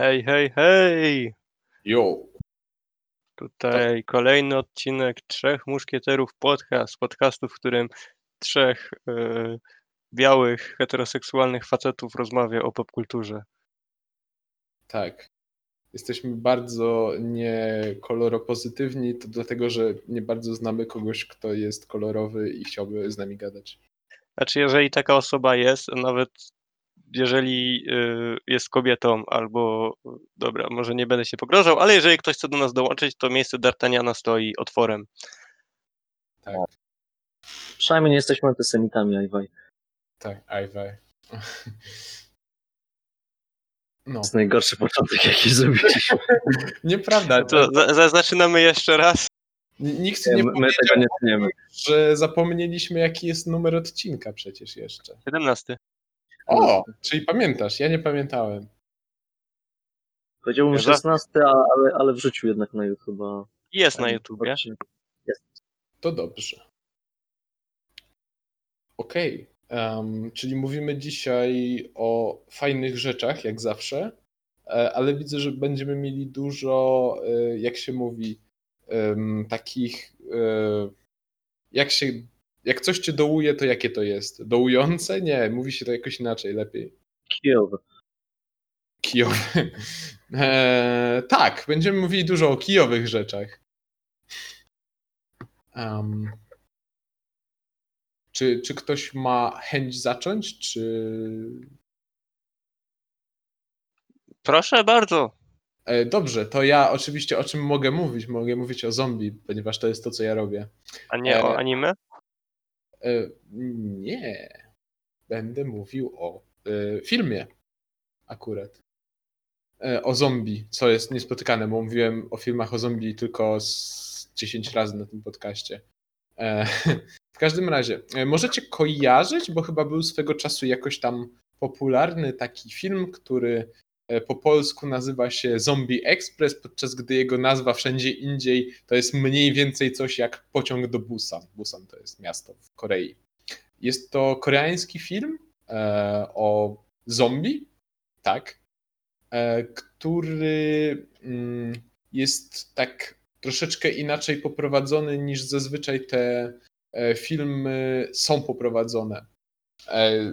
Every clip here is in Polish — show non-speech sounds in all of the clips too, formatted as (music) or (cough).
Hej, hej, hej! Jo. Tutaj kolejny odcinek Trzech Muszkieterów Podcast, podcastu, w którym trzech e, białych, heteroseksualnych facetów rozmawia o popkulturze. Tak. Jesteśmy bardzo niekoloropozytywni, to dlatego, że nie bardzo znamy kogoś, kto jest kolorowy i chciałby z nami gadać. Znaczy, jeżeli taka osoba jest, nawet jeżeli y, jest kobietą albo, dobra, może nie będę się pogrążał, ale jeżeli ktoś chce do nas dołączyć, to miejsce D'Artagnana stoi otworem. Tak, Przynajmniej nie jesteśmy antysemitami, Ajwaj. tak, Ajwaj. No, To jest najgorszy początek, jaki zrobiliśmy. (laughs) nieprawda. To za, za, zaczynamy jeszcze raz. Nikt Nie, nie my powiedział, tego nie że zapomnieliśmy, jaki jest numer odcinka przecież jeszcze. 17. O, czyli pamiętasz, ja nie pamiętałem. Powiedziałbym Dobra. 16, a- ale, ale wrzucił jednak na YouTube. Jest na a- YouTubie. To dobrze. Okej, em, czyli mówimy dzisiaj o fajnych rzeczach, jak zawsze, e, ale widzę, że będziemy mieli dużo, e, jak się mówi, takich, e, jak się, jak coś cię dołuje, to jakie to jest? Dołujące? Nie, mówi się to jakoś inaczej, lepiej. Kijowy. Kijowy. (laughs) E, tak, będziemy mówili dużo o kijowych rzeczach. Em, czy, czy ktoś ma chęć zacząć, czy... Proszę bardzo. E, dobrze, to ja oczywiście o czym mogę mówić? Mogę mówić o zombie, ponieważ to jest to, co ja robię. A nie o E, anime? E, nie. Będę mówił o e, filmie akurat. E, o zombie, co jest niespotykane, bo mówiłem o filmach o zombie tylko z 10 razy na tym podcaście. (laughs) W każdym razie, możecie kojarzyć, bo chyba był swego czasu jakoś tam popularny taki film, który po polsku nazywa się Zombie Express, podczas gdy jego nazwa wszędzie indziej to jest mniej więcej coś jak pociąg do Busan. Busan to jest miasto w Korei. Jest to koreański film e, o zombie, tak, e, który mm, jest tak troszeczkę inaczej poprowadzony niż zazwyczaj te e, filmy są poprowadzone. E,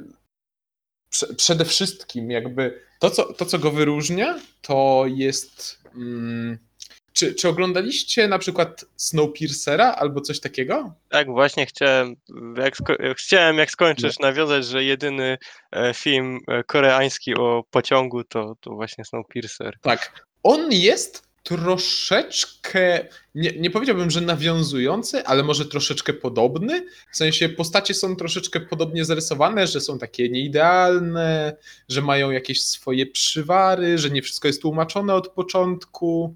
prze- Przede wszystkim jakby to co, to, co go wyróżnia, to jest... Mm, czy, czy oglądaliście na przykład Snowpiercera albo coś takiego? Tak, właśnie chciałem, jak chciałem jak skończysz nawiązać, że jedyny e, film e, koreański o pociągu to, to właśnie Snowpiercer. Tak. On jest troszeczkę, nie, nie powiedziałbym, że nawiązujący, ale może troszeczkę podobny. W sensie postacie są troszeczkę podobnie zarysowane, że są takie nieidealne, że mają jakieś swoje przywary, że nie wszystko jest tłumaczone od początku.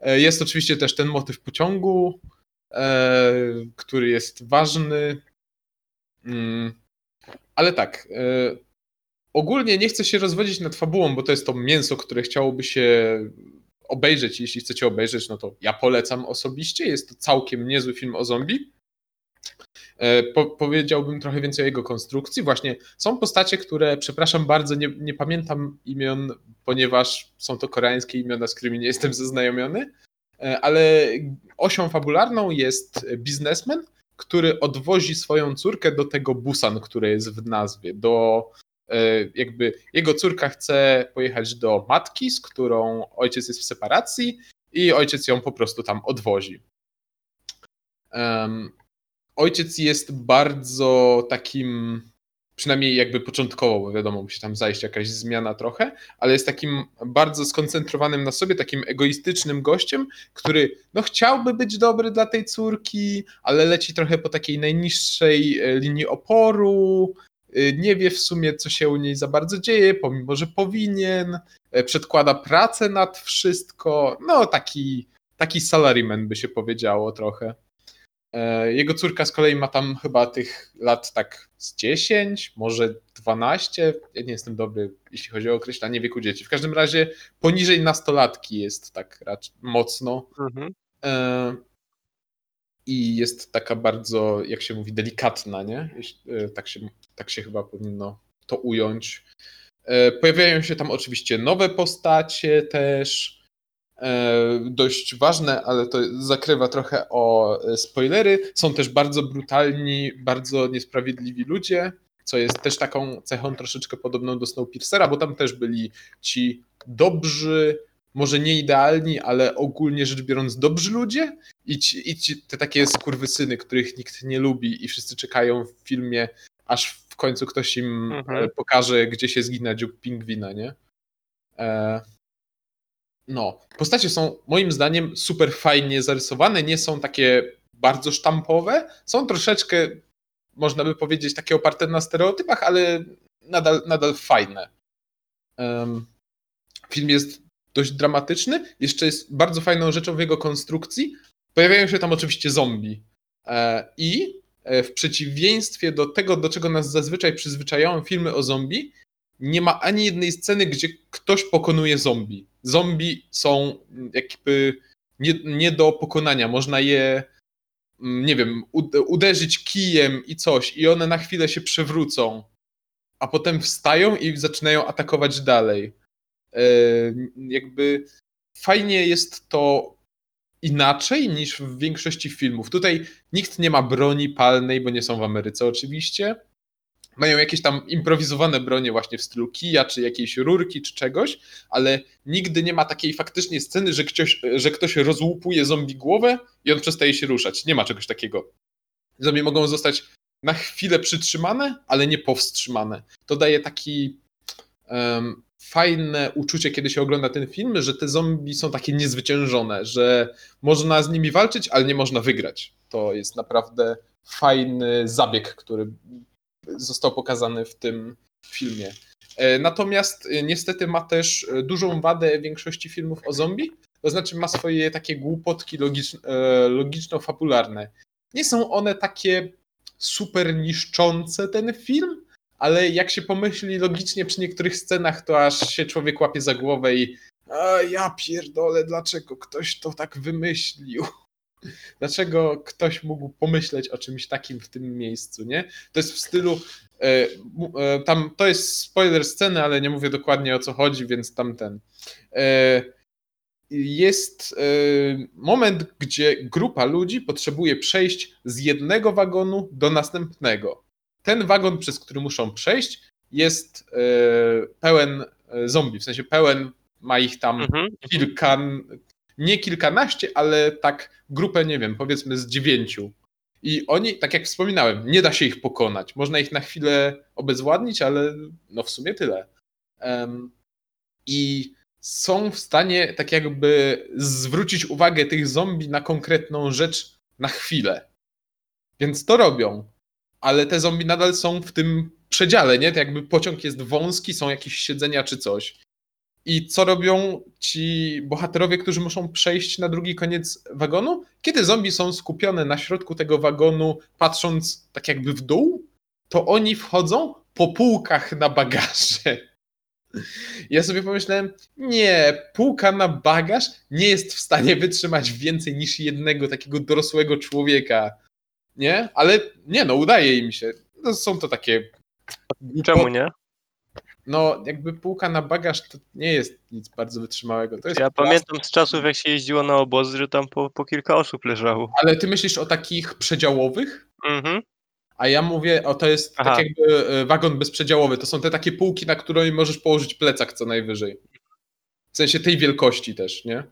E, Jest oczywiście też ten motyw pociągu, e, który jest ważny. Mm, Ale tak, e, ogólnie nie chcę się rozwodzić nad fabułą, bo to jest to mięso, które chciałoby się obejrzeć. Jeśli chcecie obejrzeć, no to ja polecam osobiście. Jest to całkiem niezły film o zombie. E, Po, powiedziałbym trochę więcej o jego konstrukcji. Właśnie są postacie, które, przepraszam bardzo, nie, nie pamiętam imion, ponieważ są to koreańskie imiona, z którymi nie jestem zaznajomiony, E, ale osią fabularną jest biznesmen, który odwozi swoją córkę do tego Busan, które jest w nazwie, do jakby jego córka chce pojechać do matki, z którą ojciec jest w separacji i ojciec ją po prostu tam odwozi. Em, ojciec jest bardzo takim, przynajmniej jakby początkowo, bo wiadomo, musi tam zajść jakaś zmiana trochę, ale jest takim bardzo skoncentrowanym na sobie, takim egoistycznym gościem, który no chciałby być dobry dla tej córki, ale leci trochę po takiej najniższej e, linii oporu, nie wie w sumie, co się u niej za bardzo dzieje, pomimo, że powinien, e, przedkłada pracę nad wszystko, no taki, taki salaryman by się powiedziało trochę. E, Jego córka z kolei ma tam chyba tych lat tak z 10, może 12. Ja nie jestem dobry, jeśli chodzi o określanie wieku dzieci. W każdym razie poniżej nastolatki jest tak raczej mocno. Mhm. I jest taka bardzo, jak się mówi, delikatna, nie? E, Tak się, tak się chyba powinno to ująć. E, Pojawiają się tam oczywiście nowe postacie też, e, dość ważne, ale to zakrywa trochę o spoilery. Są też bardzo brutalni, bardzo niesprawiedliwi ludzie, co jest też taką cechą troszeczkę podobną do Snowpiercera, bo tam też byli ci dobrzy, może nie idealni, ale ogólnie rzecz biorąc dobrzy ludzie i, ci, i ci, te takie skurwysyny, których nikt nie lubi i wszyscy czekają w filmie, aż w końcu ktoś im Mhm. e, pokaże, gdzie się zgina dziób pingwina, nie? E, no, postacie są moim zdaniem super fajnie zarysowane, nie są takie bardzo sztampowe, są troszeczkę, można by powiedzieć, takie oparte na stereotypach, ale nadal, nadal fajne. Em, film jest dość dramatyczny, jeszcze jest bardzo fajną rzeczą w jego konstrukcji. Pojawiają się tam oczywiście zombie E, i e, w przeciwieństwie do tego, do czego nas zazwyczaj przyzwyczajają filmy o zombie, nie ma ani jednej sceny, gdzie ktoś pokonuje zombie. Zombie są jakby nie, nie do pokonania. Można je, mm, nie wiem, ud- uderzyć kijem i coś, i one na chwilę się przewrócą, a potem wstają i zaczynają atakować dalej. E, Jakby fajnie jest to inaczej niż w większości filmów. Tutaj nikt nie ma broni palnej, bo nie są w Ameryce oczywiście. Mają jakieś tam improwizowane bronie właśnie w stylu kija, czy jakiejś rurki, czy czegoś, ale nigdy nie ma takiej faktycznie sceny, że ktoś, że ktoś rozłupuje zombie głowę i on przestaje się ruszać. Nie ma czegoś takiego. Zombie mogą zostać na chwilę przytrzymane, ale nie powstrzymane. To daje taki em, fajne uczucie, kiedy się ogląda ten film, że te zombie są takie niezwyciężone, że można z nimi walczyć, ale nie można wygrać. To jest naprawdę fajny zabieg, który został pokazany w tym filmie. E, Natomiast e, niestety ma też e, dużą wadę większości filmów o zombie, to znaczy ma swoje takie głupotki logicz, logiczno-fabularne. Nie są one takie super niszczące ten film, ale jak się pomyśli logicznie przy niektórych scenach, to aż się człowiek łapie za głowę i a ja pierdolę, dlaczego ktoś to tak wymyślił? (laughs) Dlaczego ktoś mógł pomyśleć o czymś takim w tym miejscu, nie? To jest w stylu, e, e, tam to jest spoiler sceny, ale nie mówię dokładnie o co chodzi, więc tamten. E, jest e, moment, gdzie grupa ludzi potrzebuje przejść z jednego wagonu do następnego. Ten wagon, przez który muszą przejść, jest e, pełen e, zombie, w sensie pełen ma ich tam Mhm. kilka, nie kilkanaście, ale tak grupę, nie wiem, powiedzmy z dziewięciu. I oni, tak jak wspominałem, nie da się ich pokonać. Można ich na chwilę obezwładnić, ale no w sumie tyle. Em, I są w stanie tak jakby zwrócić uwagę tych zombie na konkretną rzecz na chwilę. Więc to robią. Ale te zombie nadal są w tym przedziale, nie? Tak jakby pociąg jest wąski, są jakieś siedzenia czy coś. I co robią ci bohaterowie, którzy muszą przejść na drugi koniec wagonu? Kiedy zombie są skupione na środku tego wagonu, patrząc tak jakby w dół, to oni wchodzą po półkach na bagaże. Ja sobie pomyślałem, nie, półka na bagaż nie jest w stanie wytrzymać więcej niż jednego takiego dorosłego człowieka. Nie? Ale nie, no udaje im się. No, są to takie. Czemu nie? No, jakby półka na bagaż to nie jest nic bardzo wytrzymałego. To jest Ja pamiętam z czasów, jak się jeździło na obozy, że tam po, po kilka osób leżało. Ale ty myślisz o takich przedziałowych? Mhm. A ja mówię, o to jest Aha. tak jakby e, wagon bezprzedziałowy. To są te takie półki, na które możesz położyć plecak co najwyżej. W sensie tej wielkości też, nie?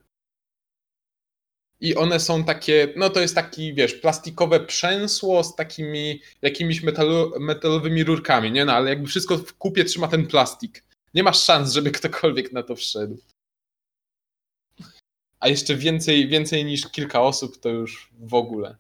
I one są takie, no to jest taki, wiesz, plastikowe przęsło z takimi jakimiś metalu, metalowymi rurkami, nie? No ale jakby wszystko w kupie trzyma ten plastik. Nie masz szans, żeby ktokolwiek na to wszedł. A jeszcze więcej, więcej niż kilka osób to już w ogóle.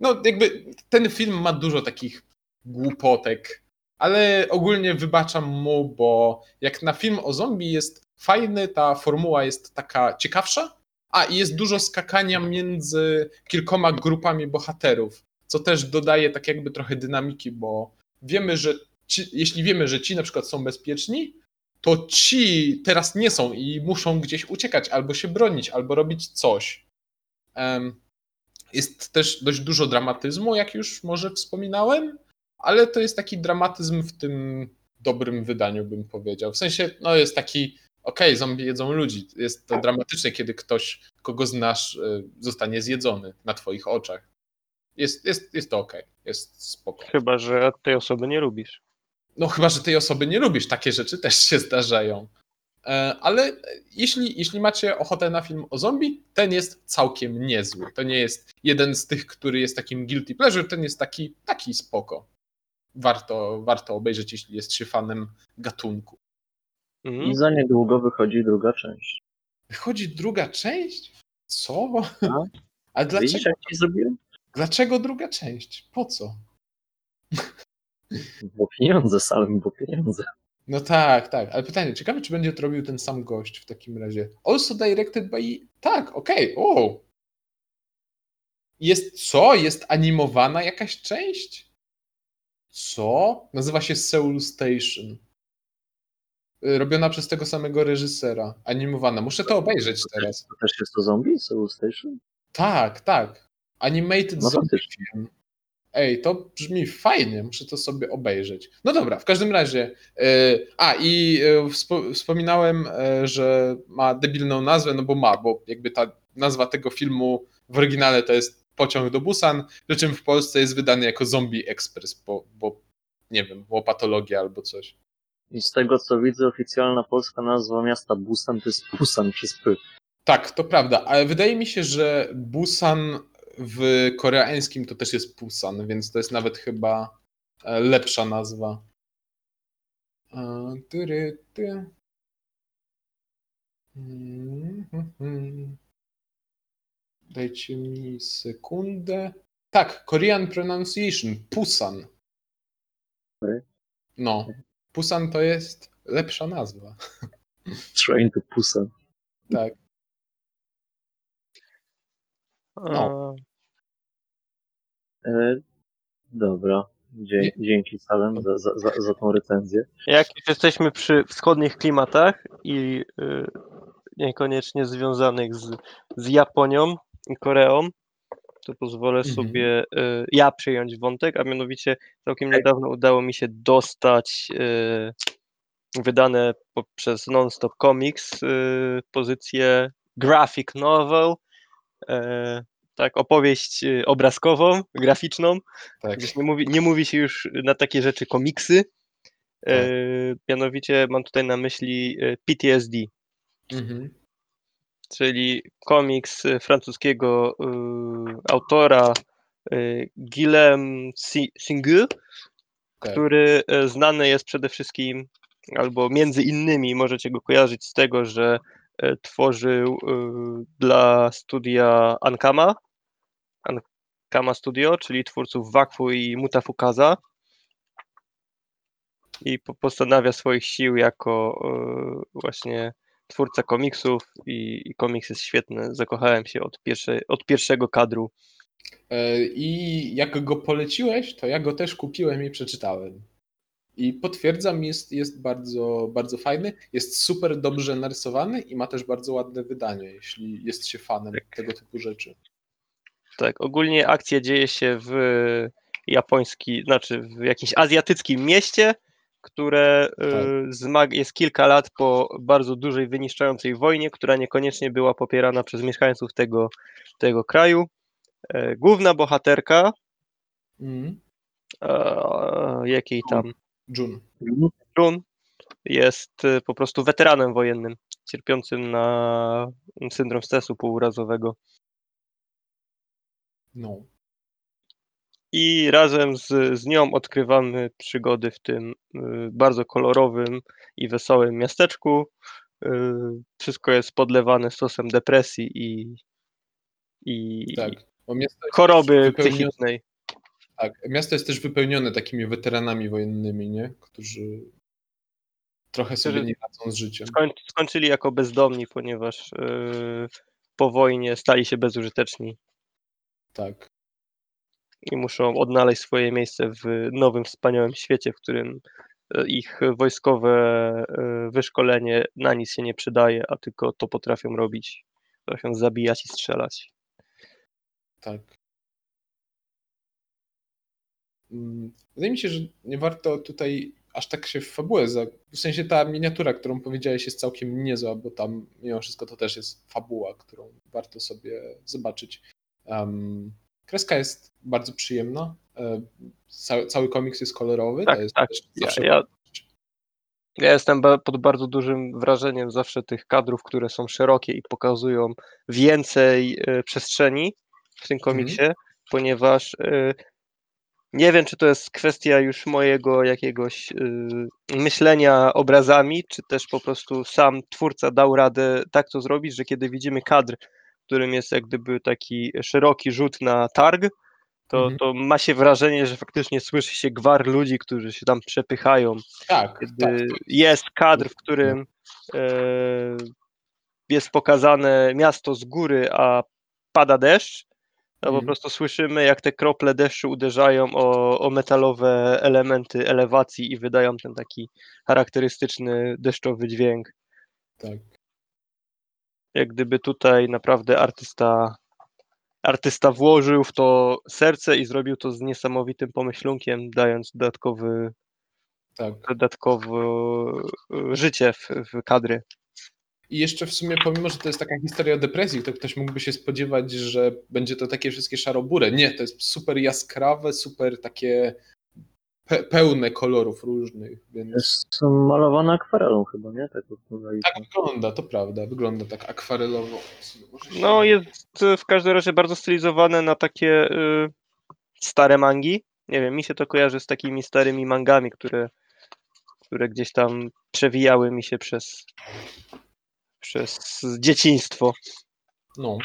No jakby ten film ma dużo takich głupotek, ale ogólnie wybaczam mu, bo jak na film o zombie jest fajny, ta formuła jest taka ciekawsza, a i jest dużo skakania między kilkoma grupami bohaterów, co też dodaje tak jakby trochę dynamiki, bo wiemy, że ci, jeśli wiemy, że ci na przykład są bezpieczni, to ci teraz nie są i muszą gdzieś uciekać, albo się bronić, albo robić coś. Jest też dość dużo dramatyzmu, jak już może wspominałem, ale to jest taki dramatyzm w tym dobrym wydaniu, bym powiedział. W sensie, no jest taki, okej, zombie jedzą ludzi. Jest to dramatyczne, kiedy ktoś, kogo znasz, y, zostanie zjedzony na twoich oczach. Jest, jest, jest to okej, jest spoko. Chyba, że tej osoby nie lubisz. No chyba, że tej osoby nie lubisz, takie rzeczy też się zdarzają. E, Ale jeśli, jeśli macie ochotę na film o zombie, ten jest całkiem niezły. To nie jest jeden z tych, który jest takim guilty pleasure, ten jest taki, taki spoko. Warto, warto obejrzeć, jeśli jest się fanem gatunku. Mhm. I za niedługo wychodzi druga część. Wychodzi druga część? Co? No. A Widzisz, dlaczego, jak ci zrobiłem? dlaczego druga część? Po co? Bo pieniądze same, bo pieniądze. No tak, tak, ale pytanie, ciekawe, czy będzie to robił ten sam gość w takim razie. Also directed by... Tak, okej, o! Jest co? Jest animowana jakaś część? Co? Nazywa się Seoul Station. Robiona przez tego samego reżysera. Animowana. Muszę to obejrzeć teraz. To też jest to zombie? Soul Station? Tak, tak. Animated No zombie film. Ej, to brzmi fajnie, muszę to sobie obejrzeć. No dobra, w każdym razie. y, a i y, wspo- wspominałem, y, że ma debilną nazwę, no bo ma, bo jakby ta nazwa tego filmu w oryginale to jest Pociąg do Busan, przy czym w Polsce jest wydany jako Zombie Express, bo, bo nie wiem, było patologia albo coś. I z tego co widzę, oficjalna polska nazwa miasta Busan to jest Busan przez P. Tak, to prawda, ale wydaje mi się, że Busan w koreańskim to też jest Busan, więc to jest nawet chyba e, lepsza nazwa. E, tyry, ty. Mm, mm, mm. Dajcie mi sekundę. Tak, Korean pronunciation, Pusan. No, Pusan to jest lepsza nazwa. (laughs) Train to Busan. Tak. A, E, dobra. Dzie- dzięki Salem za, za, za, za tą recenzję. Jak już jesteśmy przy wschodnich klimatach i y, niekoniecznie związanych z, z Japonią i Koreą, to pozwolę Mhm. sobie y, ja przyjąć wątek, a mianowicie całkiem Okej. niedawno udało mi się dostać y, wydane poprzez Nonstop Comics y, pozycję graphic novel, tak, opowieść obrazkową, graficzną, Tak. nie mówi, nie mówi się już na takie rzeczy komiksy. E, mianowicie mam tutaj na myśli PTSD, Mhm. Czyli komiks e, francuskiego e, autora e, Guillaume Si- Singue, Tak. który znany jest przede wszystkim, albo między innymi możecie go kojarzyć z tego, że tworzył dla studia Ankama, Ankama Studio, czyli twórców Wakfu i Mutafukaza i po- postanawia swoich sił jako właśnie twórca komiksów i, i komiks jest świetny. Zakochałem się od, pierwszej, od pierwszego kadru. E, I jak go poleciłeś, to ja go też kupiłem i przeczytałem. I potwierdzam, jest, jest bardzo, bardzo fajny, jest super dobrze narysowany i ma też bardzo ładne wydanie, jeśli jest się fanem tego typu rzeczy. Tak, ogólnie akcja dzieje się w japoński, znaczy w jakimś azjatyckim mieście, które e, zmag- jest kilka lat po bardzo dużej wyniszczającej wojnie, która niekoniecznie była popierana przez mieszkańców tego, tego kraju. E, Główna bohaterka, e, jakiej tam Jun. Jun, jest e, po prostu weteranem wojennym, cierpiącym na syndrom stresu półurazowego. No. I razem z, z nią odkrywamy przygody w tym y, bardzo kolorowym i wesołym miasteczku. Y, Wszystko jest podlewane sosem depresji i, i Tak. Choroby psychicznej. Tak, miasto jest też wypełnione takimi weteranami wojennymi, nie? Którzy trochę sobie nie radzą z życiem. Skoń, skończyli jako bezdomni, ponieważ y, po wojnie stali się bezużyteczni Tak. I muszą odnaleźć swoje miejsce w nowym, wspaniałym świecie, w którym y, ich wojskowe y, wyszkolenie na nic się nie przydaje, a tylko to potrafią robić. Potrafią zabijać i strzelać. Tak. Mm, Wydaje mi się, że nie warto tutaj aż tak się w fabułę. Za... W sensie ta miniatura, którą powiedziałeś, jest całkiem niezła, bo tam mimo wszystko to też jest fabuła, którą warto sobie zobaczyć. Um, kreska jest bardzo przyjemna. E, Cały, cały komiks jest kolorowy. Tak, to jest tak. zawsze ja, ja jestem pod bardzo dużym wrażeniem zawsze tych kadrów, które są szerokie i pokazują więcej e, przestrzeni w tym komiksie, ponieważ e, nie wiem, czy to jest kwestia już mojego jakiegoś myślenia obrazami, czy też po prostu sam twórca dał radę tak to zrobić, że kiedy widzimy kadr, którym jest jak gdyby taki szeroki rzut na targ, to, Mhm. to ma się wrażenie, że faktycznie słyszy się gwar ludzi, którzy się tam przepychają. Tak, Kiedy tak. jest kadr, w którym e, jest pokazane miasto z góry, a pada deszcz, to po Mhm. prostu słyszymy, jak te krople deszczu uderzają o, o metalowe elementy elewacji i wydają ten taki charakterystyczny deszczowy dźwięk. tak. Jak gdyby tutaj naprawdę artysta, artysta włożył w to serce i zrobił to z niesamowitym pomyślunkiem, dając dodatkowy, tak. dodatkowe życie w, w kadry. I jeszcze w sumie, pomimo, że to jest taka historia o depresji, to ktoś mógłby się spodziewać, że będzie to takie wszystkie szarobure. Nie, to jest super jaskrawe, super takie pe pełne kolorów różnych, więc Jest malowana akwarelą chyba, nie? Tak, wygląda. tak wygląda, to prawda, wygląda tak akwarelowo. No, jest w każdym razie bardzo stylizowane na takie y, stare mangi. Nie wiem, mi się to kojarzy z takimi starymi mangami, które, które gdzieś tam przewijały mi się przez, przez dzieciństwo. No.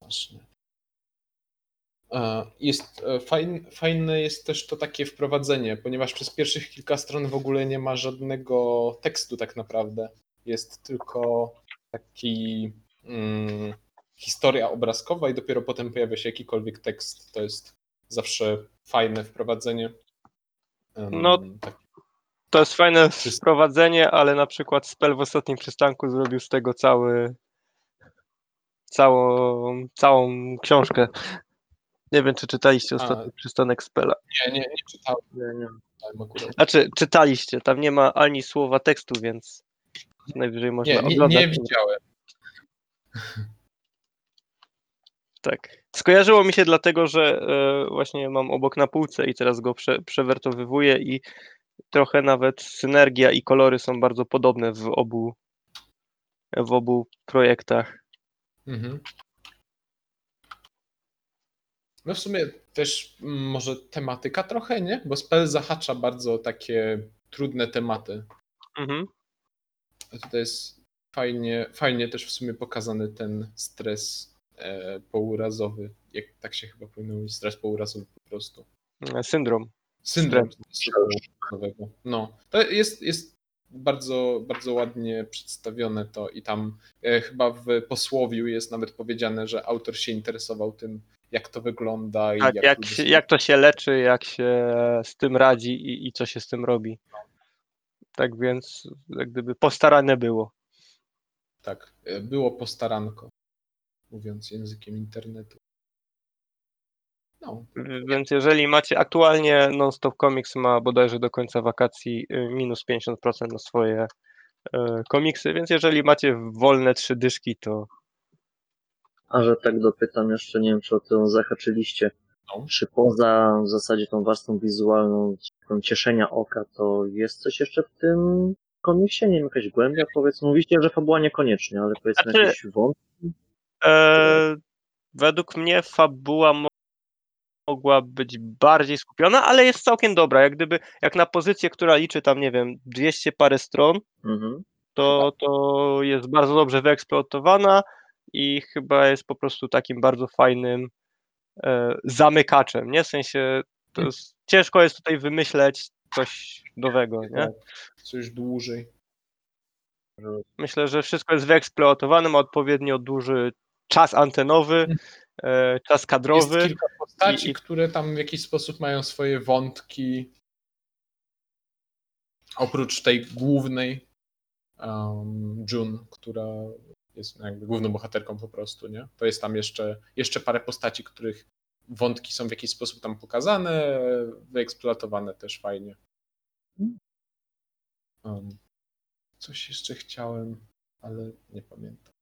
Właśnie. E, Jest e, fajne, fajne jest też to takie wprowadzenie, ponieważ przez pierwszych kilka stron w ogóle nie ma żadnego tekstu tak naprawdę. Jest tylko taki mm, historia obrazkowa i dopiero potem pojawia się jakikolwiek tekst. To jest zawsze fajne wprowadzenie. Em, No, tak, To jest fajne Czysto. wprowadzenie, ale na przykład Spell w ostatnim przystanku zrobił z tego cały, całą, całą książkę. Nie wiem, czy czytaliście ostatni przystanek Spella. nie, nie, nie czytałem Nie, nie. akurat. Znaczy, czytaliście, tam nie ma ani słowa tekstu, więc najwyżej można Nie, nie, oglądać. nie widziałem. Tak. Skojarzyło mi się dlatego, że e, właśnie mam obok na półce i teraz go prze, przewertowywuję i trochę nawet synergia i kolory są bardzo podobne w obu, w obu projektach. Mhm. No w sumie też mm, może tematyka trochę, nie? Bo spell zahacza bardzo takie trudne tematy. Mhm. A tutaj jest fajnie, fajnie też w sumie pokazany ten stres e, pourazowy. Jak tak się chyba powinno mówić, stres pourazowy po prostu. E, Syndrom. Syndrom stresu pourazowego. No, to jest, jest bardzo, bardzo ładnie przedstawione to i tam e, chyba w posłowiu jest nawet powiedziane, że autor się interesował tym, jak to wygląda i Tak, jak, jak, ludzie się, jak to się leczy, jak się z tym radzi i, i co się z tym robi. Tak więc jak gdyby postarane było. Tak, e, było postaranko, mówiąc językiem internetu. No, Więc jeżeli macie, aktualnie Non-Stop Comics ma bodajże do końca wakacji y, minus 50% na swoje y, komiksy, więc jeżeli macie wolne trzy dyszki, to A że tak dopytam jeszcze, nie wiem, czy o tym zahaczyliście. No. Czy poza w zasadzie tą warstwą wizualną, tą cieszenia oka, to jest coś jeszcze w tym komiksie? Nie wiem, jakaś głębia, powiedzmy. Mówicie, że fabuła niekoniecznie, ale powiedzmy Znaczy- jakiś wątek. e, według mnie fabuła mo- mogła być bardziej skupiona, ale jest całkiem dobra. Jak gdyby, jak na pozycję, która liczy tam, nie wiem, 200 parę stron, Mhm. to, to jest bardzo dobrze wyeksploatowana i chyba jest po prostu takim bardzo fajnym e, zamykaczem, nie? W sensie to jest, ciężko jest tutaj wymyśleć coś nowego, nie? tak, coś dłużej. Myślę, że wszystko jest wyeksploatowane, ma odpowiednio duży czas antenowy, e, czas Jest kadrowy. kilka postaci, i- które tam w jakiś sposób mają swoje wątki. Oprócz tej głównej um, June, która jest jakby główną bohaterką po prostu, nie? To jest tam jeszcze, jeszcze parę postaci, których wątki są w jakiś sposób tam pokazane, wyeksploatowane też fajnie. Um, coś jeszcze chciałem, ale nie pamiętam.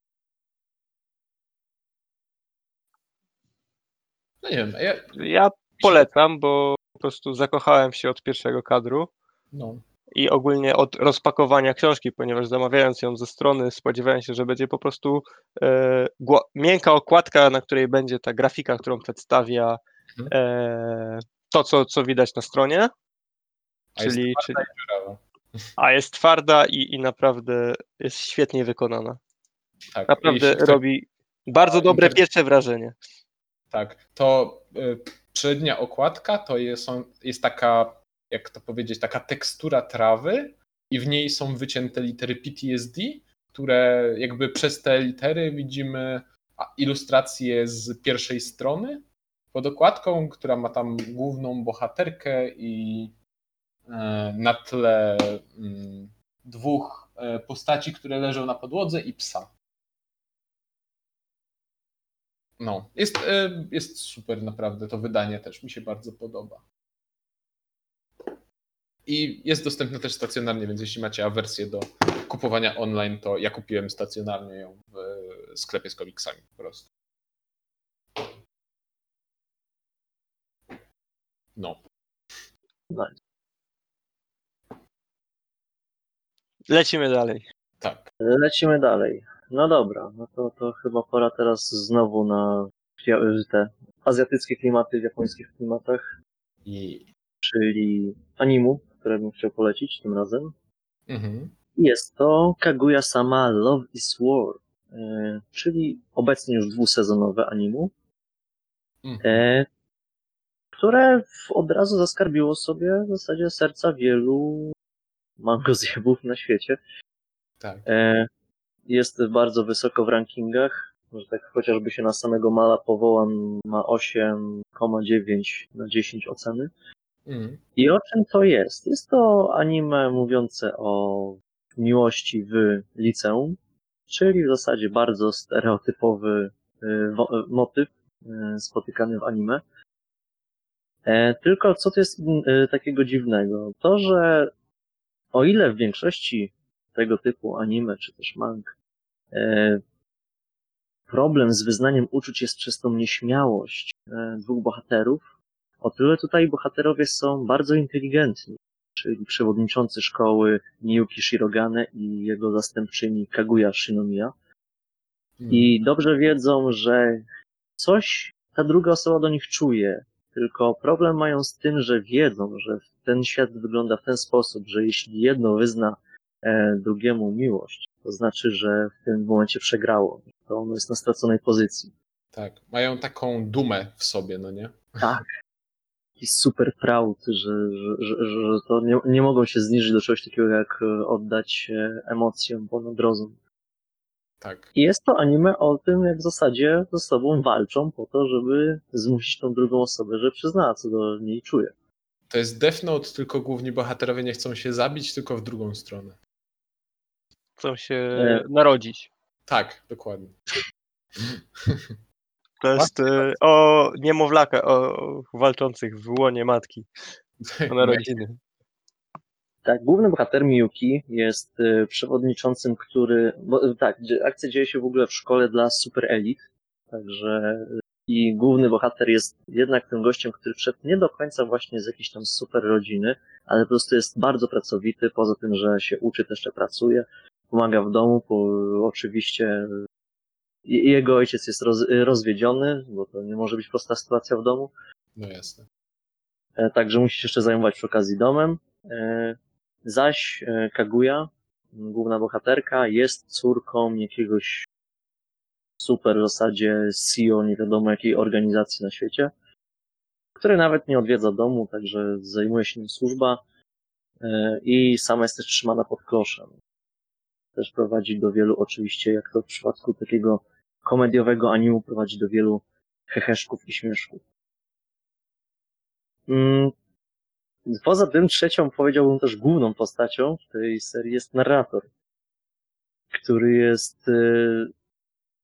No nie wiem, ja, Ja polecam, bo po prostu zakochałem się od pierwszego kadru no, i ogólnie od rozpakowania książki, ponieważ zamawiając ją ze strony spodziewałem się, że będzie po prostu e, miękka okładka, na której będzie ta grafika, którą przedstawia Mhm. e, to, co, co widać na stronie, a jest czyli, twarda czyli a jest twarda i, i naprawdę jest świetnie wykonana. Tak, Naprawdę robi bardzo A, dobre inter- pierwsze wrażenie. Tak, to y, przednia okładka to jest, są, jest taka, jak to powiedzieć, taka tekstura trawy i w niej są wycięte litery PTSD, które jakby przez te litery widzimy a, ilustracje z pierwszej strony pod okładką, która ma tam główną bohaterkę i e, na tle mm, dwóch e, postaci, które leżą na podłodze i psa. No, jest, e, jest super naprawdę, to wydanie też mi się bardzo podoba. I jest dostępne też stacjonarnie, więc jeśli macie awersję do kupowania online, to ja kupiłem stacjonarnie ją w e, sklepie z komiksami po prostu. No, Lecimy dalej. tak. Lecimy dalej. No dobra, no to, to chyba pora teraz znowu na te azjatyckie klimaty w japońskich klimatach, I... czyli animu, które bym chciał polecić tym razem. Mhm. Jest to Kaguya-sama Love is War, e, czyli obecnie już dwusezonowe animu, Mhm. e, które od razu zaskarbiło sobie w zasadzie serca wielu mangozjebów na świecie. Tak. E, Jest bardzo wysoko w rankingach, że tak chociażby się na samego Mala powołam, ma 8,9 na 10 oceny. Mhm. I o czym to jest? Jest to anime mówiące o miłości w liceum, czyli w zasadzie bardzo stereotypowy y, y, motyw y, spotykany w anime. E, Tylko co to jest y, takiego dziwnego? To, że o ile w większości tego typu anime czy też mang e, problem z wyznaniem uczuć jest przez tą nieśmiałość e, dwóch bohaterów, o tyle tutaj bohaterowie są bardzo inteligentni, czyli przewodniczący szkoły Miyuki Shirogane i jego zastępczyni Kaguya Shinomiya. Mhm. I dobrze wiedzą, że coś ta druga osoba do nich czuje, tylko problem mają z tym, że wiedzą, że ten świat wygląda w ten sposób, że jeśli jedno wyzna e, drugiemu miłość, to znaczy, że w tym momencie przegrało, to ono jest na straconej pozycji. Tak. Mają taką dumę w sobie, no nie? Tak. I super proud, że, że, że, że to nie, nie mogą się zniżyć do czegoś takiego, jak e, oddać emocjom ponad rozum. Tak. I jest to anime o tym, jak w zasadzie ze sobą walczą po to, żeby zmusić tą drugą osobę, że przyznała, co do niej czuje. To jest Death Note, tylko główni bohaterowie nie chcą się zabić, tylko w drugą stronę. Chcą się E. narodzić. Tak, dokładnie. (laughs) To jest e, o niemowlaka, o walczących w łonie matki, o narodziny. Tak, główny bohater Miyuki jest y, przewodniczącym, który. Bo, y, tak, akcja dzieje się w ogóle w szkole dla super elit. Także. y, I główny bohater jest jednak tym gościem, który wszedł nie do końca właśnie z jakiejś tam super rodziny, ale po prostu jest bardzo pracowity, poza tym, że się uczy, też jeszcze pracuje, pomaga w domu, bo oczywiście y, jego ojciec jest roz, rozwiedziony, bo to nie może być prosta sytuacja w domu. No jasne. E, Także musi się jeszcze zajmować przy okazji domem. E, Zaś e, Kaguya, główna bohaterka, jest córką jakiegoś super w zasadzie CEO nie wiadomo jakiej organizacji na świecie, który nawet nie odwiedza domu, także zajmuje się nim służba i sama jest też trzymana pod kloszem. Też prowadzi do wielu, oczywiście, jak to w przypadku takiego komediowego animu, prowadzi do wielu heheszków i śmieszków. Mm, Poza tym trzecią, powiedziałbym też główną postacią w tej serii jest narrator, który jest e,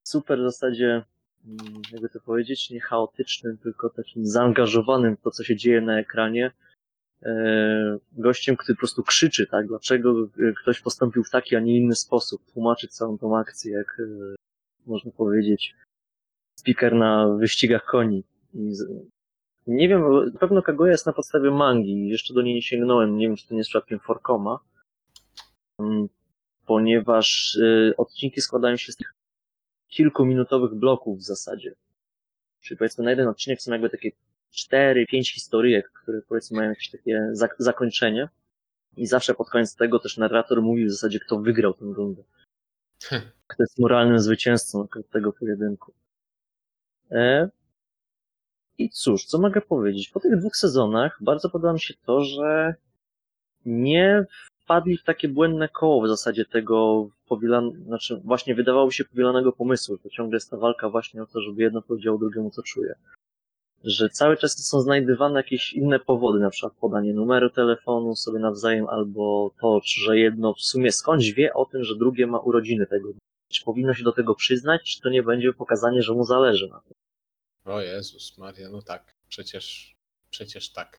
super w zasadzie mm, jakby to powiedzieć, nie chaotycznym, tylko takim zaangażowanym w to, co się dzieje na ekranie, gościem, który po prostu krzyczy, tak, dlaczego e, ktoś postąpił w taki, a nie inny sposób, tłumaczy całą tą akcję, jak e, można powiedzieć, speaker na wyścigach koni. Nie wiem, na pewno Kaguya jest na podstawie mangi, jeszcze do niej nie sięgnąłem, nie wiem, czy to nie jest przypadkiem Forkoma, Mm, ponieważ odcinki składają się z tych kilkuminutowych bloków w zasadzie. Czyli powiedzmy na jeden odcinek są jakby takie cztery, pięć historyjek, które powiedzmy mają jakieś takie zak- zakończenie i zawsze pod koniec tego też narrator mówi w zasadzie, kto wygrał tę rundę. Kto jest moralnym zwycięzcą tego pojedynku. E, I cóż, co mogę powiedzieć? Po tych dwóch sezonach bardzo podoba mi się to, że nie wpadli w takie błędne koło w zasadzie tego powielan, znaczy właśnie wydawało się powielanego pomysłu, że ciągle jest ta walka właśnie o to, żeby jedno powiedziało drugiemu, co czuje. Że cały czas są znajdywane jakieś inne powody, na przykład podanie numeru telefonu sobie nawzajem, albo to, że jedno w sumie skądś wie o tym, że drugie ma urodziny tego dnia. Czy powinno się do tego przyznać, czy to nie będzie pokazanie, że mu zależy na tym. O Jezus Maria, no tak, przecież, przecież tak.